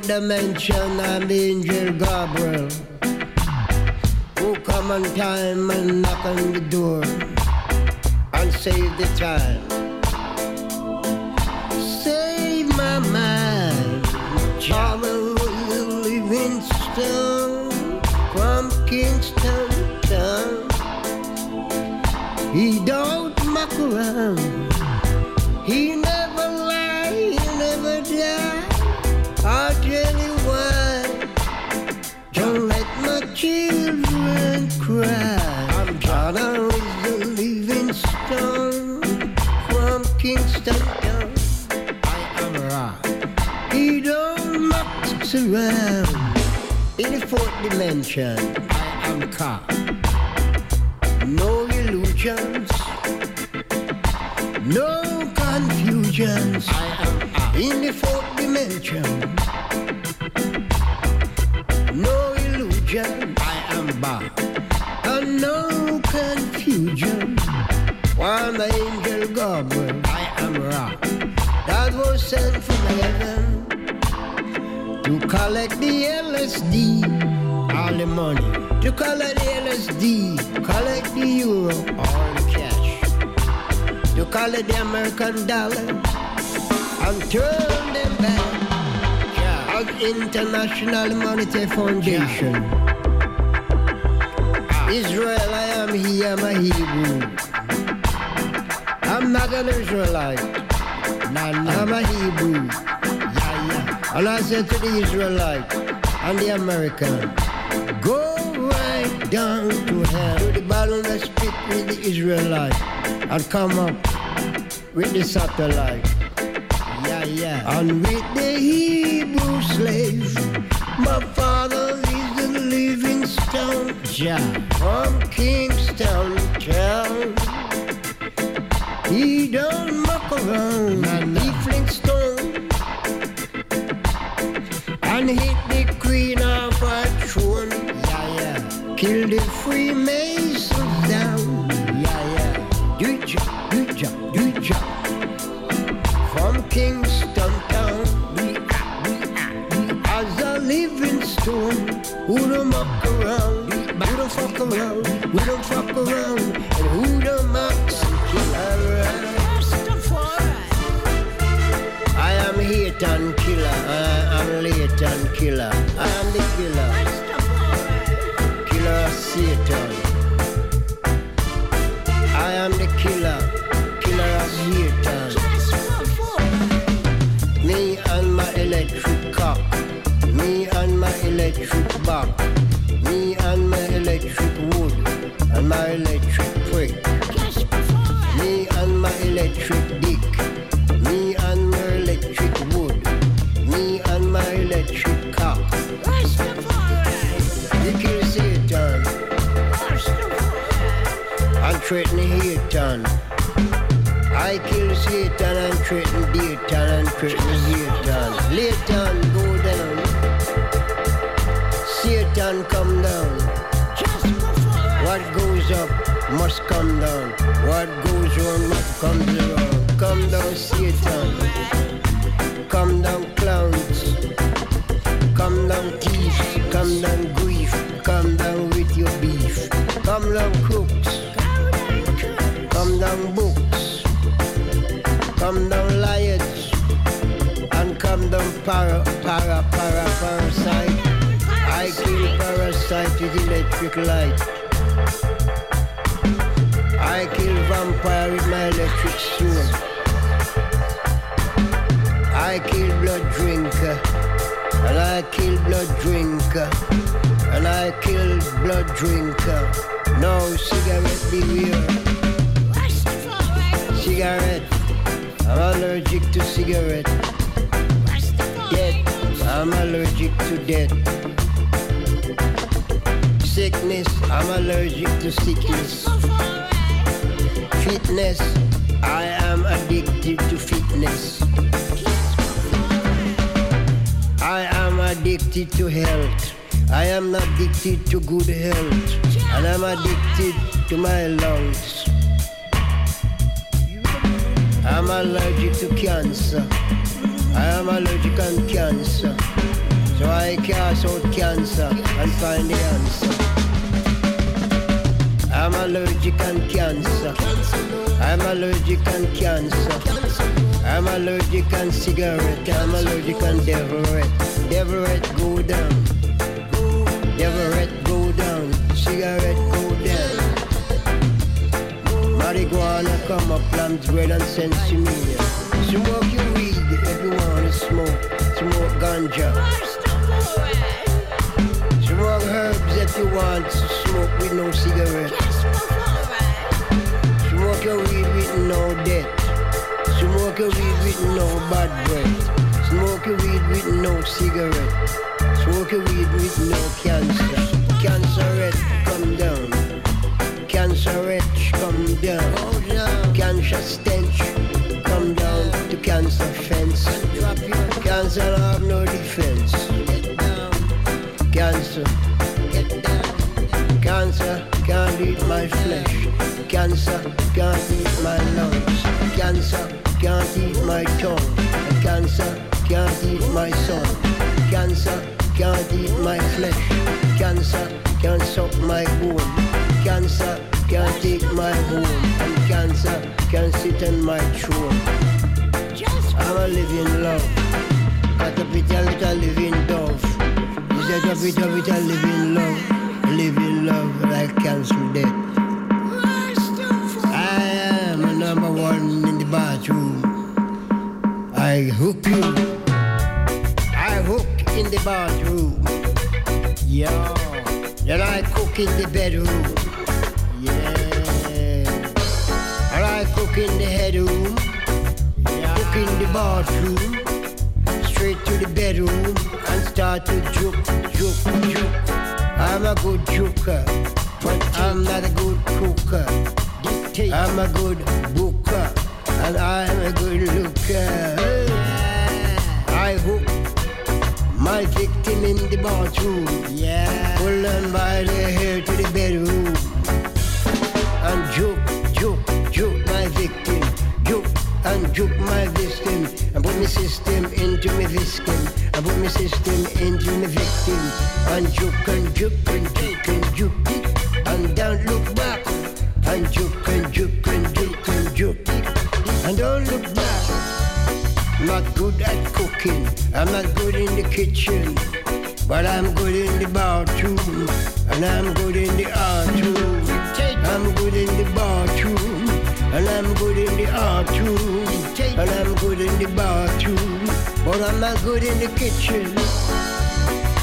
Dimension, I'm angel Gabriel. Who come on time and knock on the door and save the time. Save my mind. Charlie Livingston from Kingston town. He don't muck around. Dimension, I am cop. No illusions, no confusions. I am in the fourth dimension. No illusion, I am Bob. And no confusion. One angel Gabriel, I am rock. That was sent from heaven to collect the LSD, the money. To collect the LSD, collect the euro, all the cash. To collect the American dollar and turn them back. Yeah. As International Monetary Foundation. Ah. Israel, I am he, I'm a Hebrew. I'm not an Israelite. I'm a Hebrew. Yeah, yeah. And I said to the Israelite and the American, down to hell to the bottomless pit with the Israelite and come up with the satellite. Yeah, yeah. And with the Hebrew slave, my father is the living stone. Yeah. From Kingston town. He don't muck around. He Flintstone. And hit Freemasons down. Yeah, yeah. Do do do. From Kingston town, we are, a living stone. Who don't muck around? We don't fuck around. We don't fuck around. And threaten Satan. I kill Satan and threaten Satan and threaten Satan. Satan go down. Satan come down. What goes up must come down. What goes on must come around. Come down, Satan. Come down, para, para, para, parasite. I kill parasite with electric light. I kill vampire with my electric sword. I kill blood drinker. And I kill blood drinker. And I kill blood drinker. No cigarette beware. Cigarette. I'm allergic to cigarette. I'm allergic to death. Sickness. I'm allergic to sickness. Fitness. I am addicted to fitness. I am addicted to health. I am addicted to good health. And I'm addicted to my lungs. I'm allergic to cancer. I am allergic on cancer. So I cast out cancer and find the answer. I'm allergic on cancer. I'm allergic on cancer. I'm allergic on cigarette. I'm allergic on Deverett. Deverett go down. Deverett go down. Cigarette go down. Marijuana come up, plums, bread and sensimilla. Smoke. Smoke ganja. Smoke herbs if you want to smoke with no cigarette. Smoke your weed with no debt. Smoke your weed with no bad breath. Smoke your weed with no cigarette. Smoke your weed with no cancer. Cancerette, come down. Cancerette, come down. Cancer down to cancer fence. Cancer have no defense. Cancer, cancer can't eat my flesh. Cancer can't eat my lungs. Cancer can't eat my tongue. Cancer can't eat my son. Cancer can't eat my flesh. Cancer can't suck my bone. Cancer can't take my home. And cancer can't sit on my throne a living love. Got a bit of a living dove. Is that a bit of a living love? Living love like cancel death. I am a number one in the bathroom. I hook you. I hook in the bathroom. Yeah. Then I cook in the bedroom. Yeah. And I cook in the headroom. In the bathroom. Straight to the bedroom and start to juke, juke, juke. I'm a good juker, but I'm not a good cooker. I'm a good booker, and I'm a good looker. I hook my victim in the bathroom. Yeah. Pull them by the hair to the bedroom. And juke. Juke and my victim. And put my system into my victim. And put my system into my victim. And juke and juke and juke and juke it. And don't look back. And juke and juke and juke and juke it. And don't look back. I'm not good at cooking. I'm not good in the kitchen. But I'm good in the bathroom. And I'm good in the art room. I'm good in the bathroom. And I'm good in the art room. And I'm good in the bathroom. But I'm not good in the kitchen.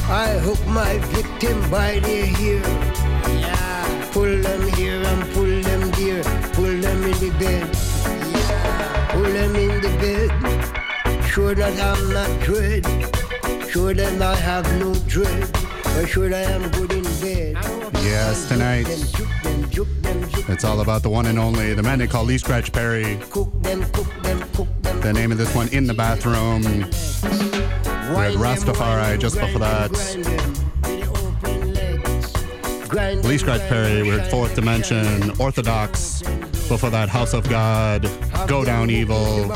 I hook my victim by the hair. Yeah. Pull them here and pull them there. Pull them in the bed. Yeah. Pull them in the bed. Sure that I'm not dread. Sure that I have no dread. But sure that I am good in bed. Yes, tonight. It's all about the one and only, the man they call Lee Scratch Perry. cook them, cook them, cook them. The name of this one, In the Bathroom. Them, Rastafari just before that. Lee Scratch Perry, we're Fourth Dimension. Orthodox. Before that, House of God, Go Down Evil.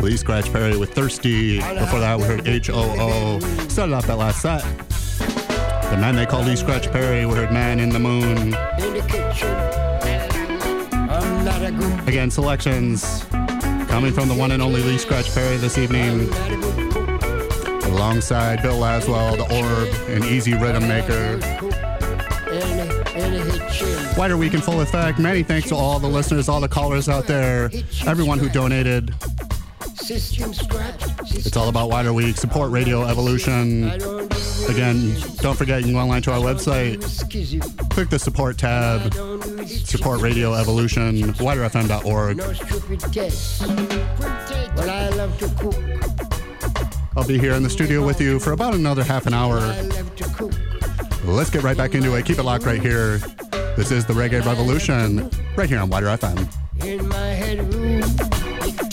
Lee Scratch Perry with Thirsty. Before that, we heard H.O.O. Started off that last set. The man they call Lee Scratch Perry, we heard Man in the Moon. Again, selections coming from the one and only Lee Scratch Perry this evening, not a good cook. alongside Bill Laswell, the Orb, and Easy Riddim Maker. In the, in the kitchen. WIDR Week in full effect. Many thanks to all the listeners, all the callers out there, everyone who donated. It's all about WIDR Week. Support Radio Evolution. I don't do with Again, don't forget you can go online to our website, click the support tab, don't do with support Radio Evolution, widerfm.org. No stupid tests. But I love to cook. I'll be here in the studio with you for about another half an hour. I love to cook. Let's get right back into it. Keep it locked right here. This is the Reggae Revolution, right here on WIDR FM. in my headroom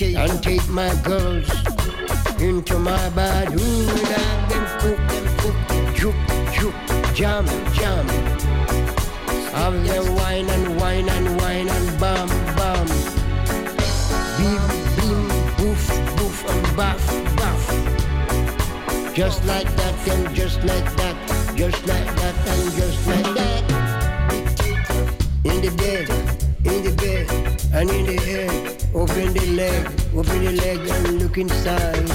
and take my girls into my bedroom and have them cook them cook juke juke jam jam have them wine and wine and wine and bam bam beam beam boof boof and baff baff just like that and just like that just like that and just like that in the bed, in the bed, and in the head. Open the leg, open the leg and look inside.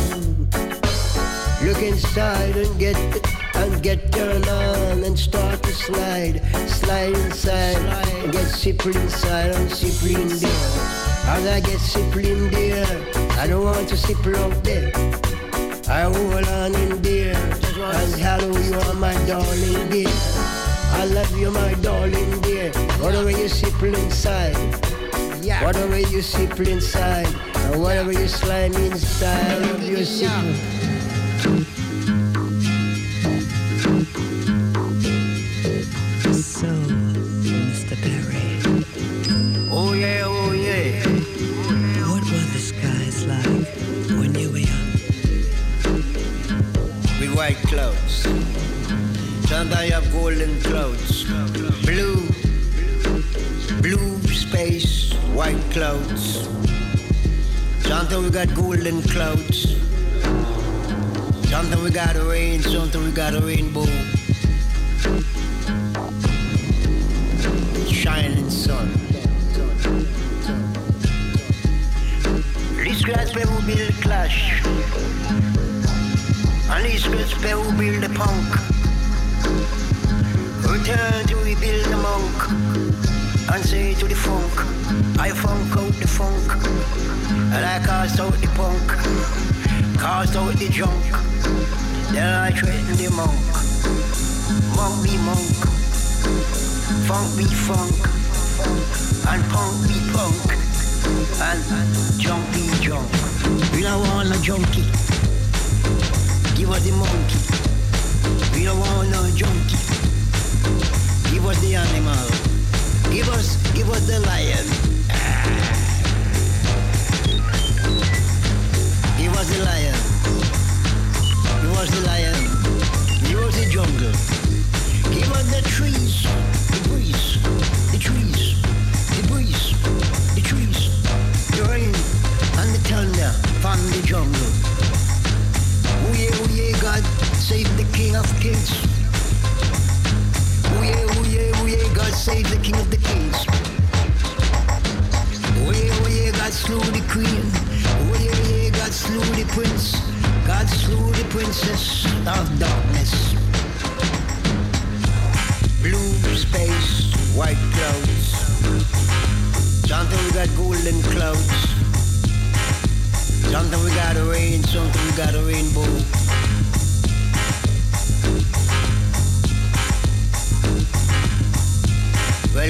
Look inside and get and get turned on and start to slide, slide inside and get simple inside and simple in there. As I get simple in there, I don't want to simple out there. I hold on in there and hello, you are my darling dear. I love you, my darling dear. Whatever you simple inside, yeah. Whatever you simple inside, and whatever you slime inside of your simple. Sometimes you have golden clouds. Blue, blue space, white clouds. Sometimes we got golden clouds. Sometimes we got rain, sometimes we got a rainbow. Shining sun. This glass where we build clash. And this glass where we build the punk dirty, we build the monk. And say to the funk, I funk out the funk. And I cast out the punk, cast out the junk. Then I threaten the monk. Monk be monk, funk be funk. And punk be punk, and junk be junk. We don't want no junkie, give us the monkey. We don't want no junkie. Give us the animal. Give us, give us the lion. Give us the lion. Give us the lion. Give us the jungle. Give us the trees. The breeze. The trees. The breeze. The trees. The rain and the thunder from the jungle. Oh yeah, oh yeah, God save the King of Kings. save the king of the kings. Oh yeah, oh yeah, God slew the queen. Oh yeah, yeah, God slew the prince. God slew the princess of darkness. Blue space, white clouds. Something we got golden clouds. Something we got a rain, something we got a rainbow.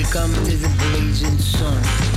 Welcome to the blazing sun.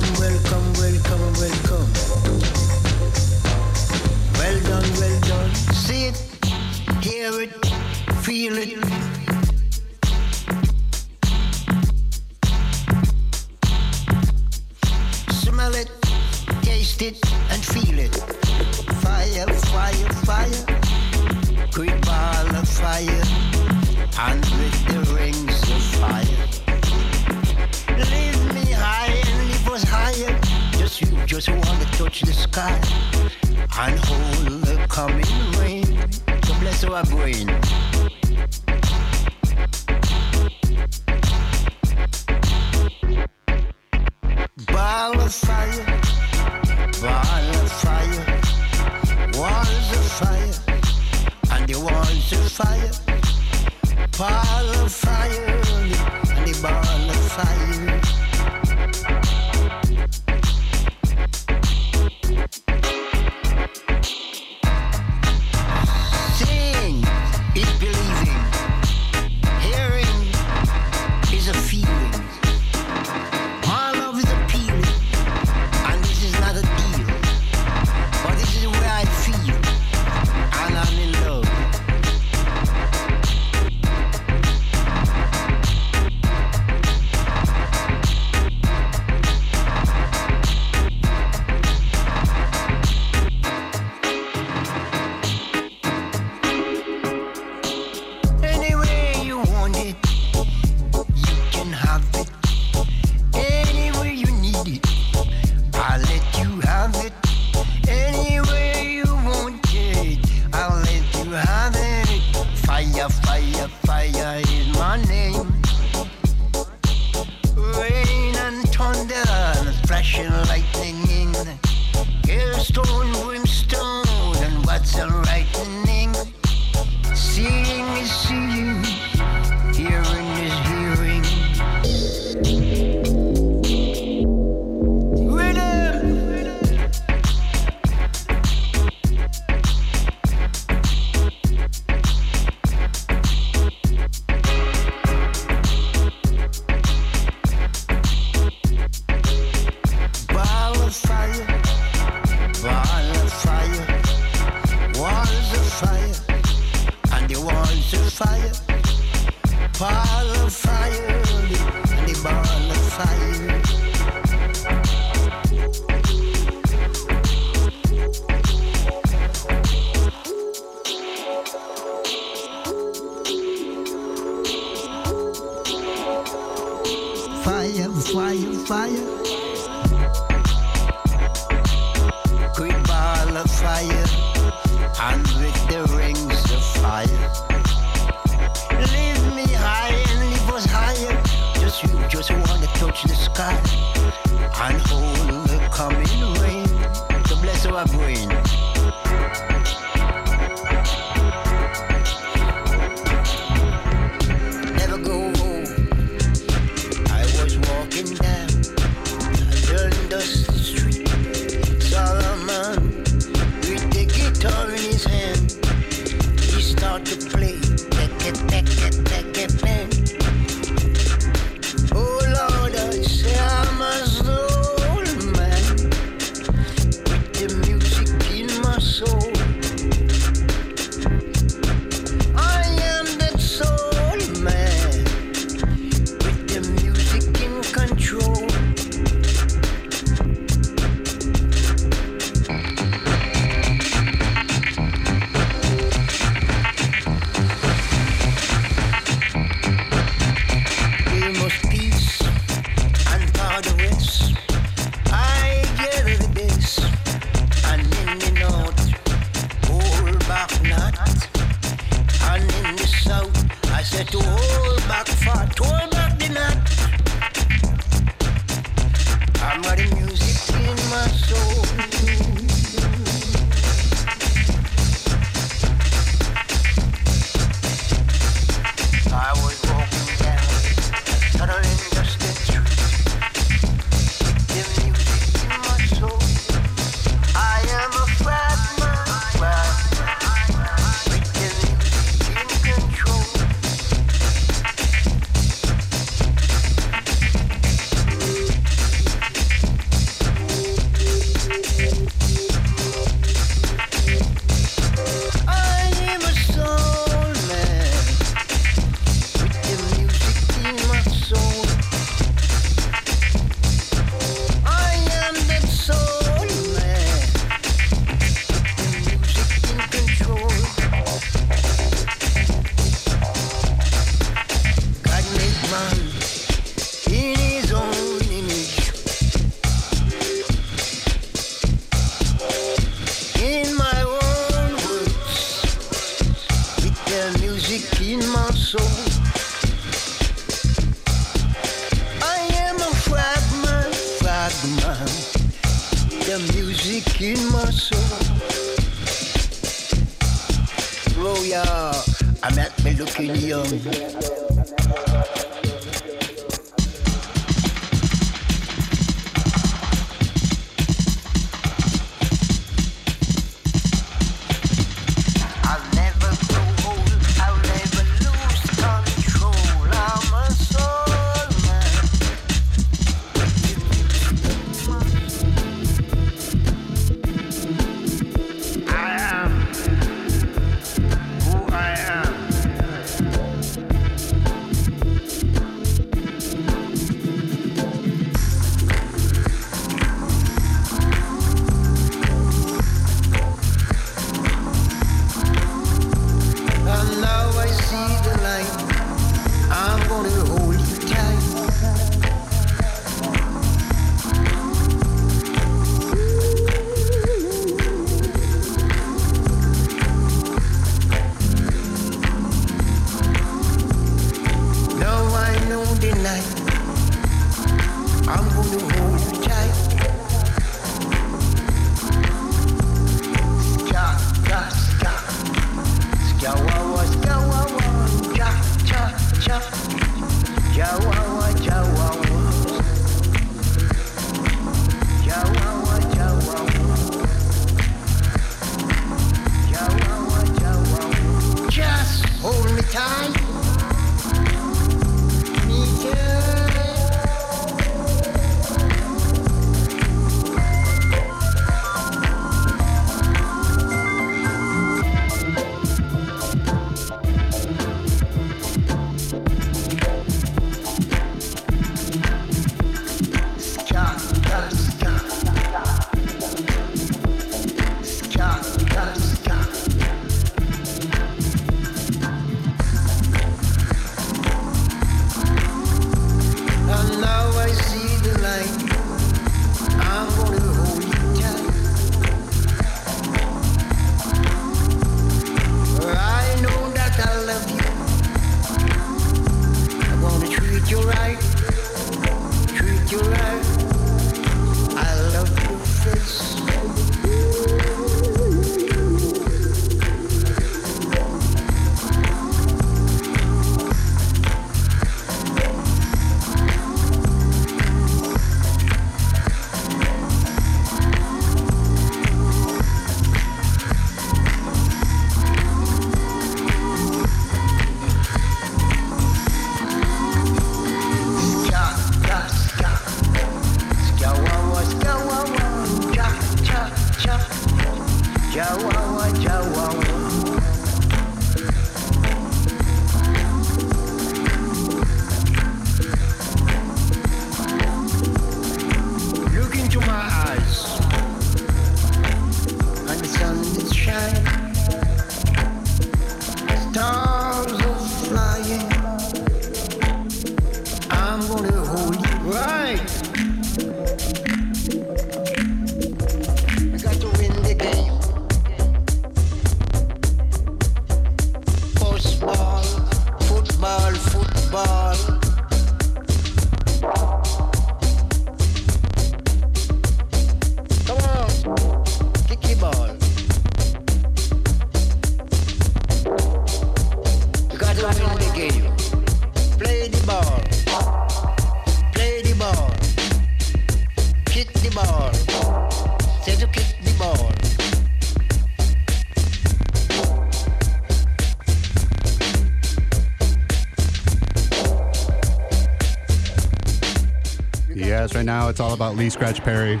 Yes, right now it's all about Lee Scratch Perry.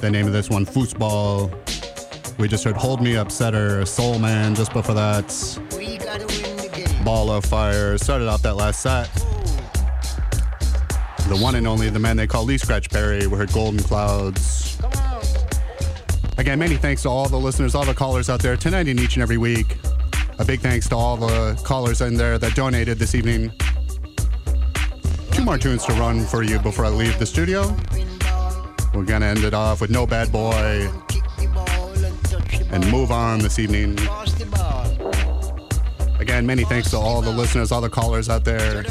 The name of this one, Foosball. We just heard Hold Me Up Upsetter, Soul Man just before that. We gotta win the game. Ball of Fire. Started off that last set. The one and only, the man they call Lee Scratch Perry. We heard Golden Clouds. Again, many thanks to all the listeners, all the callers out there tonight and each and every week. A big thanks to all the callers in there that donated this evening. Two more tunes to run for you before I leave the studio. We're gonna end it off with No Bad Boy and Move On this evening. Again, many thanks to all the listeners, all the callers out there.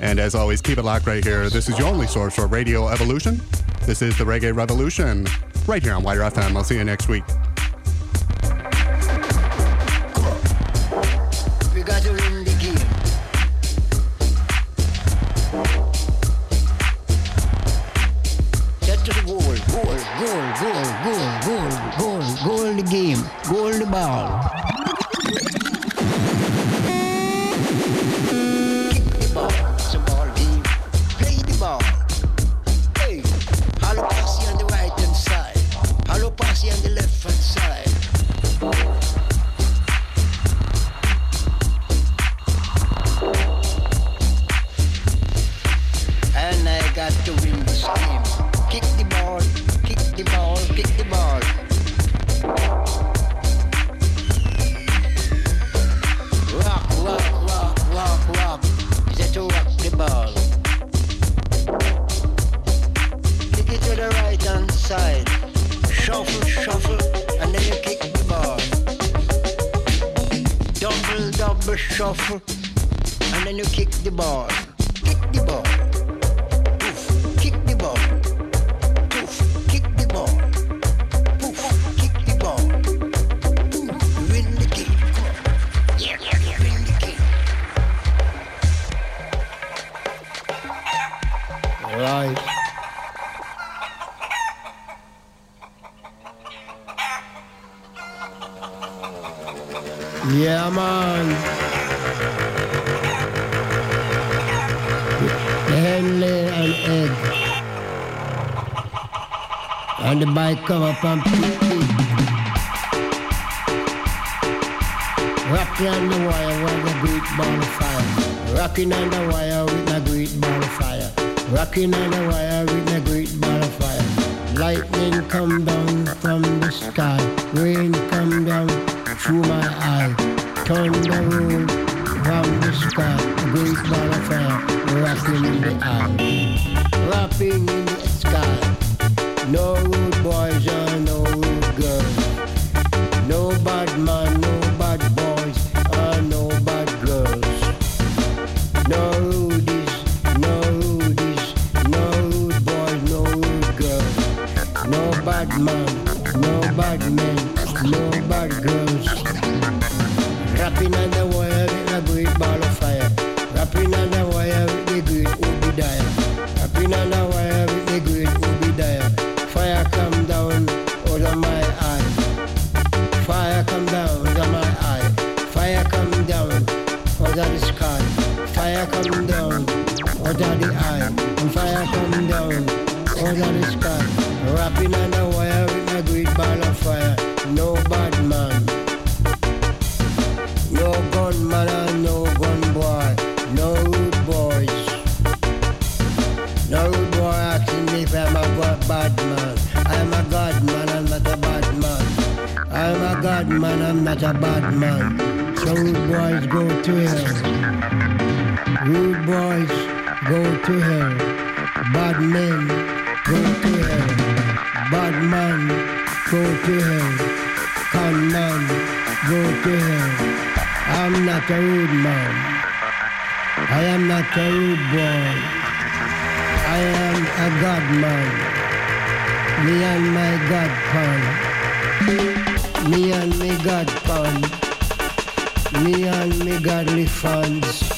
And as always, keep it locked right here. This is your only source for Radio Evolution. This is the Reggae Revolution, right here on WIDR FM. I'll see you next week. pump Rocking on the wire while the beat bonfire. Rocking on fire coming down out of the eye, and fire coming down out of the sky. Rapping on the wire with a great ball of fire. No bad man, no gun man no gun boy, no rude boys. No rude boy asking if I'm a bad man. I'm a god man, I'm not a bad man. I'm a god man, I'm not a bad man. So rude boys go to hell. Good boys go to hell. Bad men go to hell. Bad man go to hell. Con man go to hell. I'm not a rude man. I am not a rude boy. I am a God man. Me and my God pan. Me and my God pan. Me and my godly fans.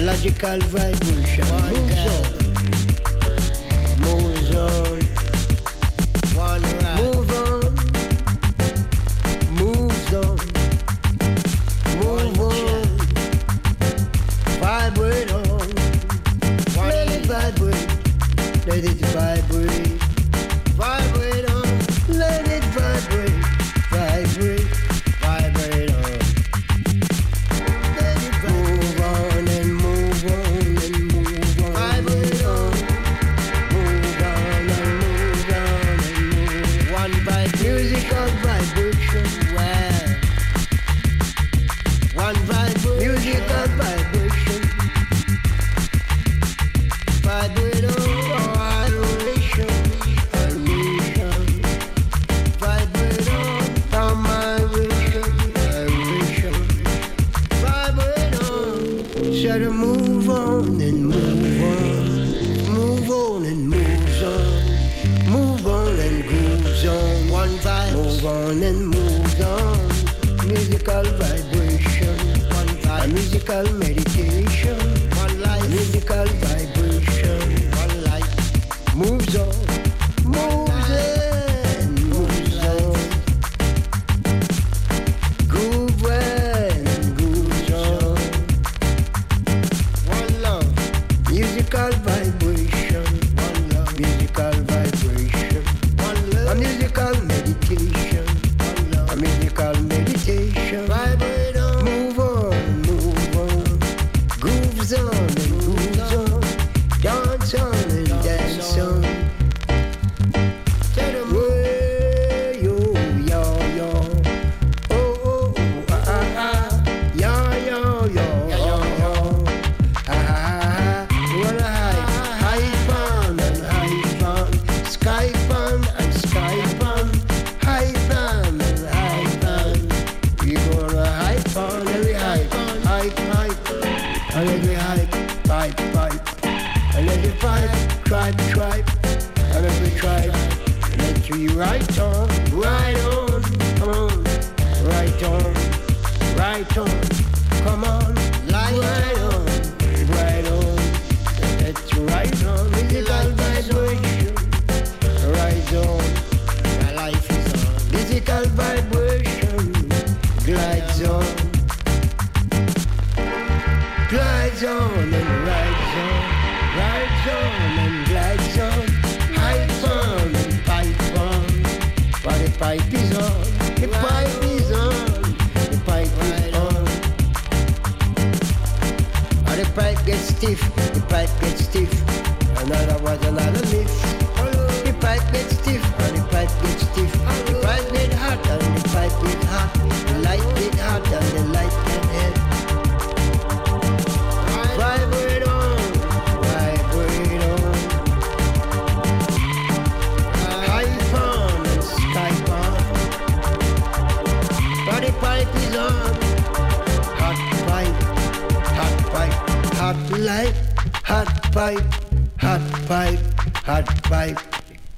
logical vibration. One girl.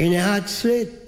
In a hot slit.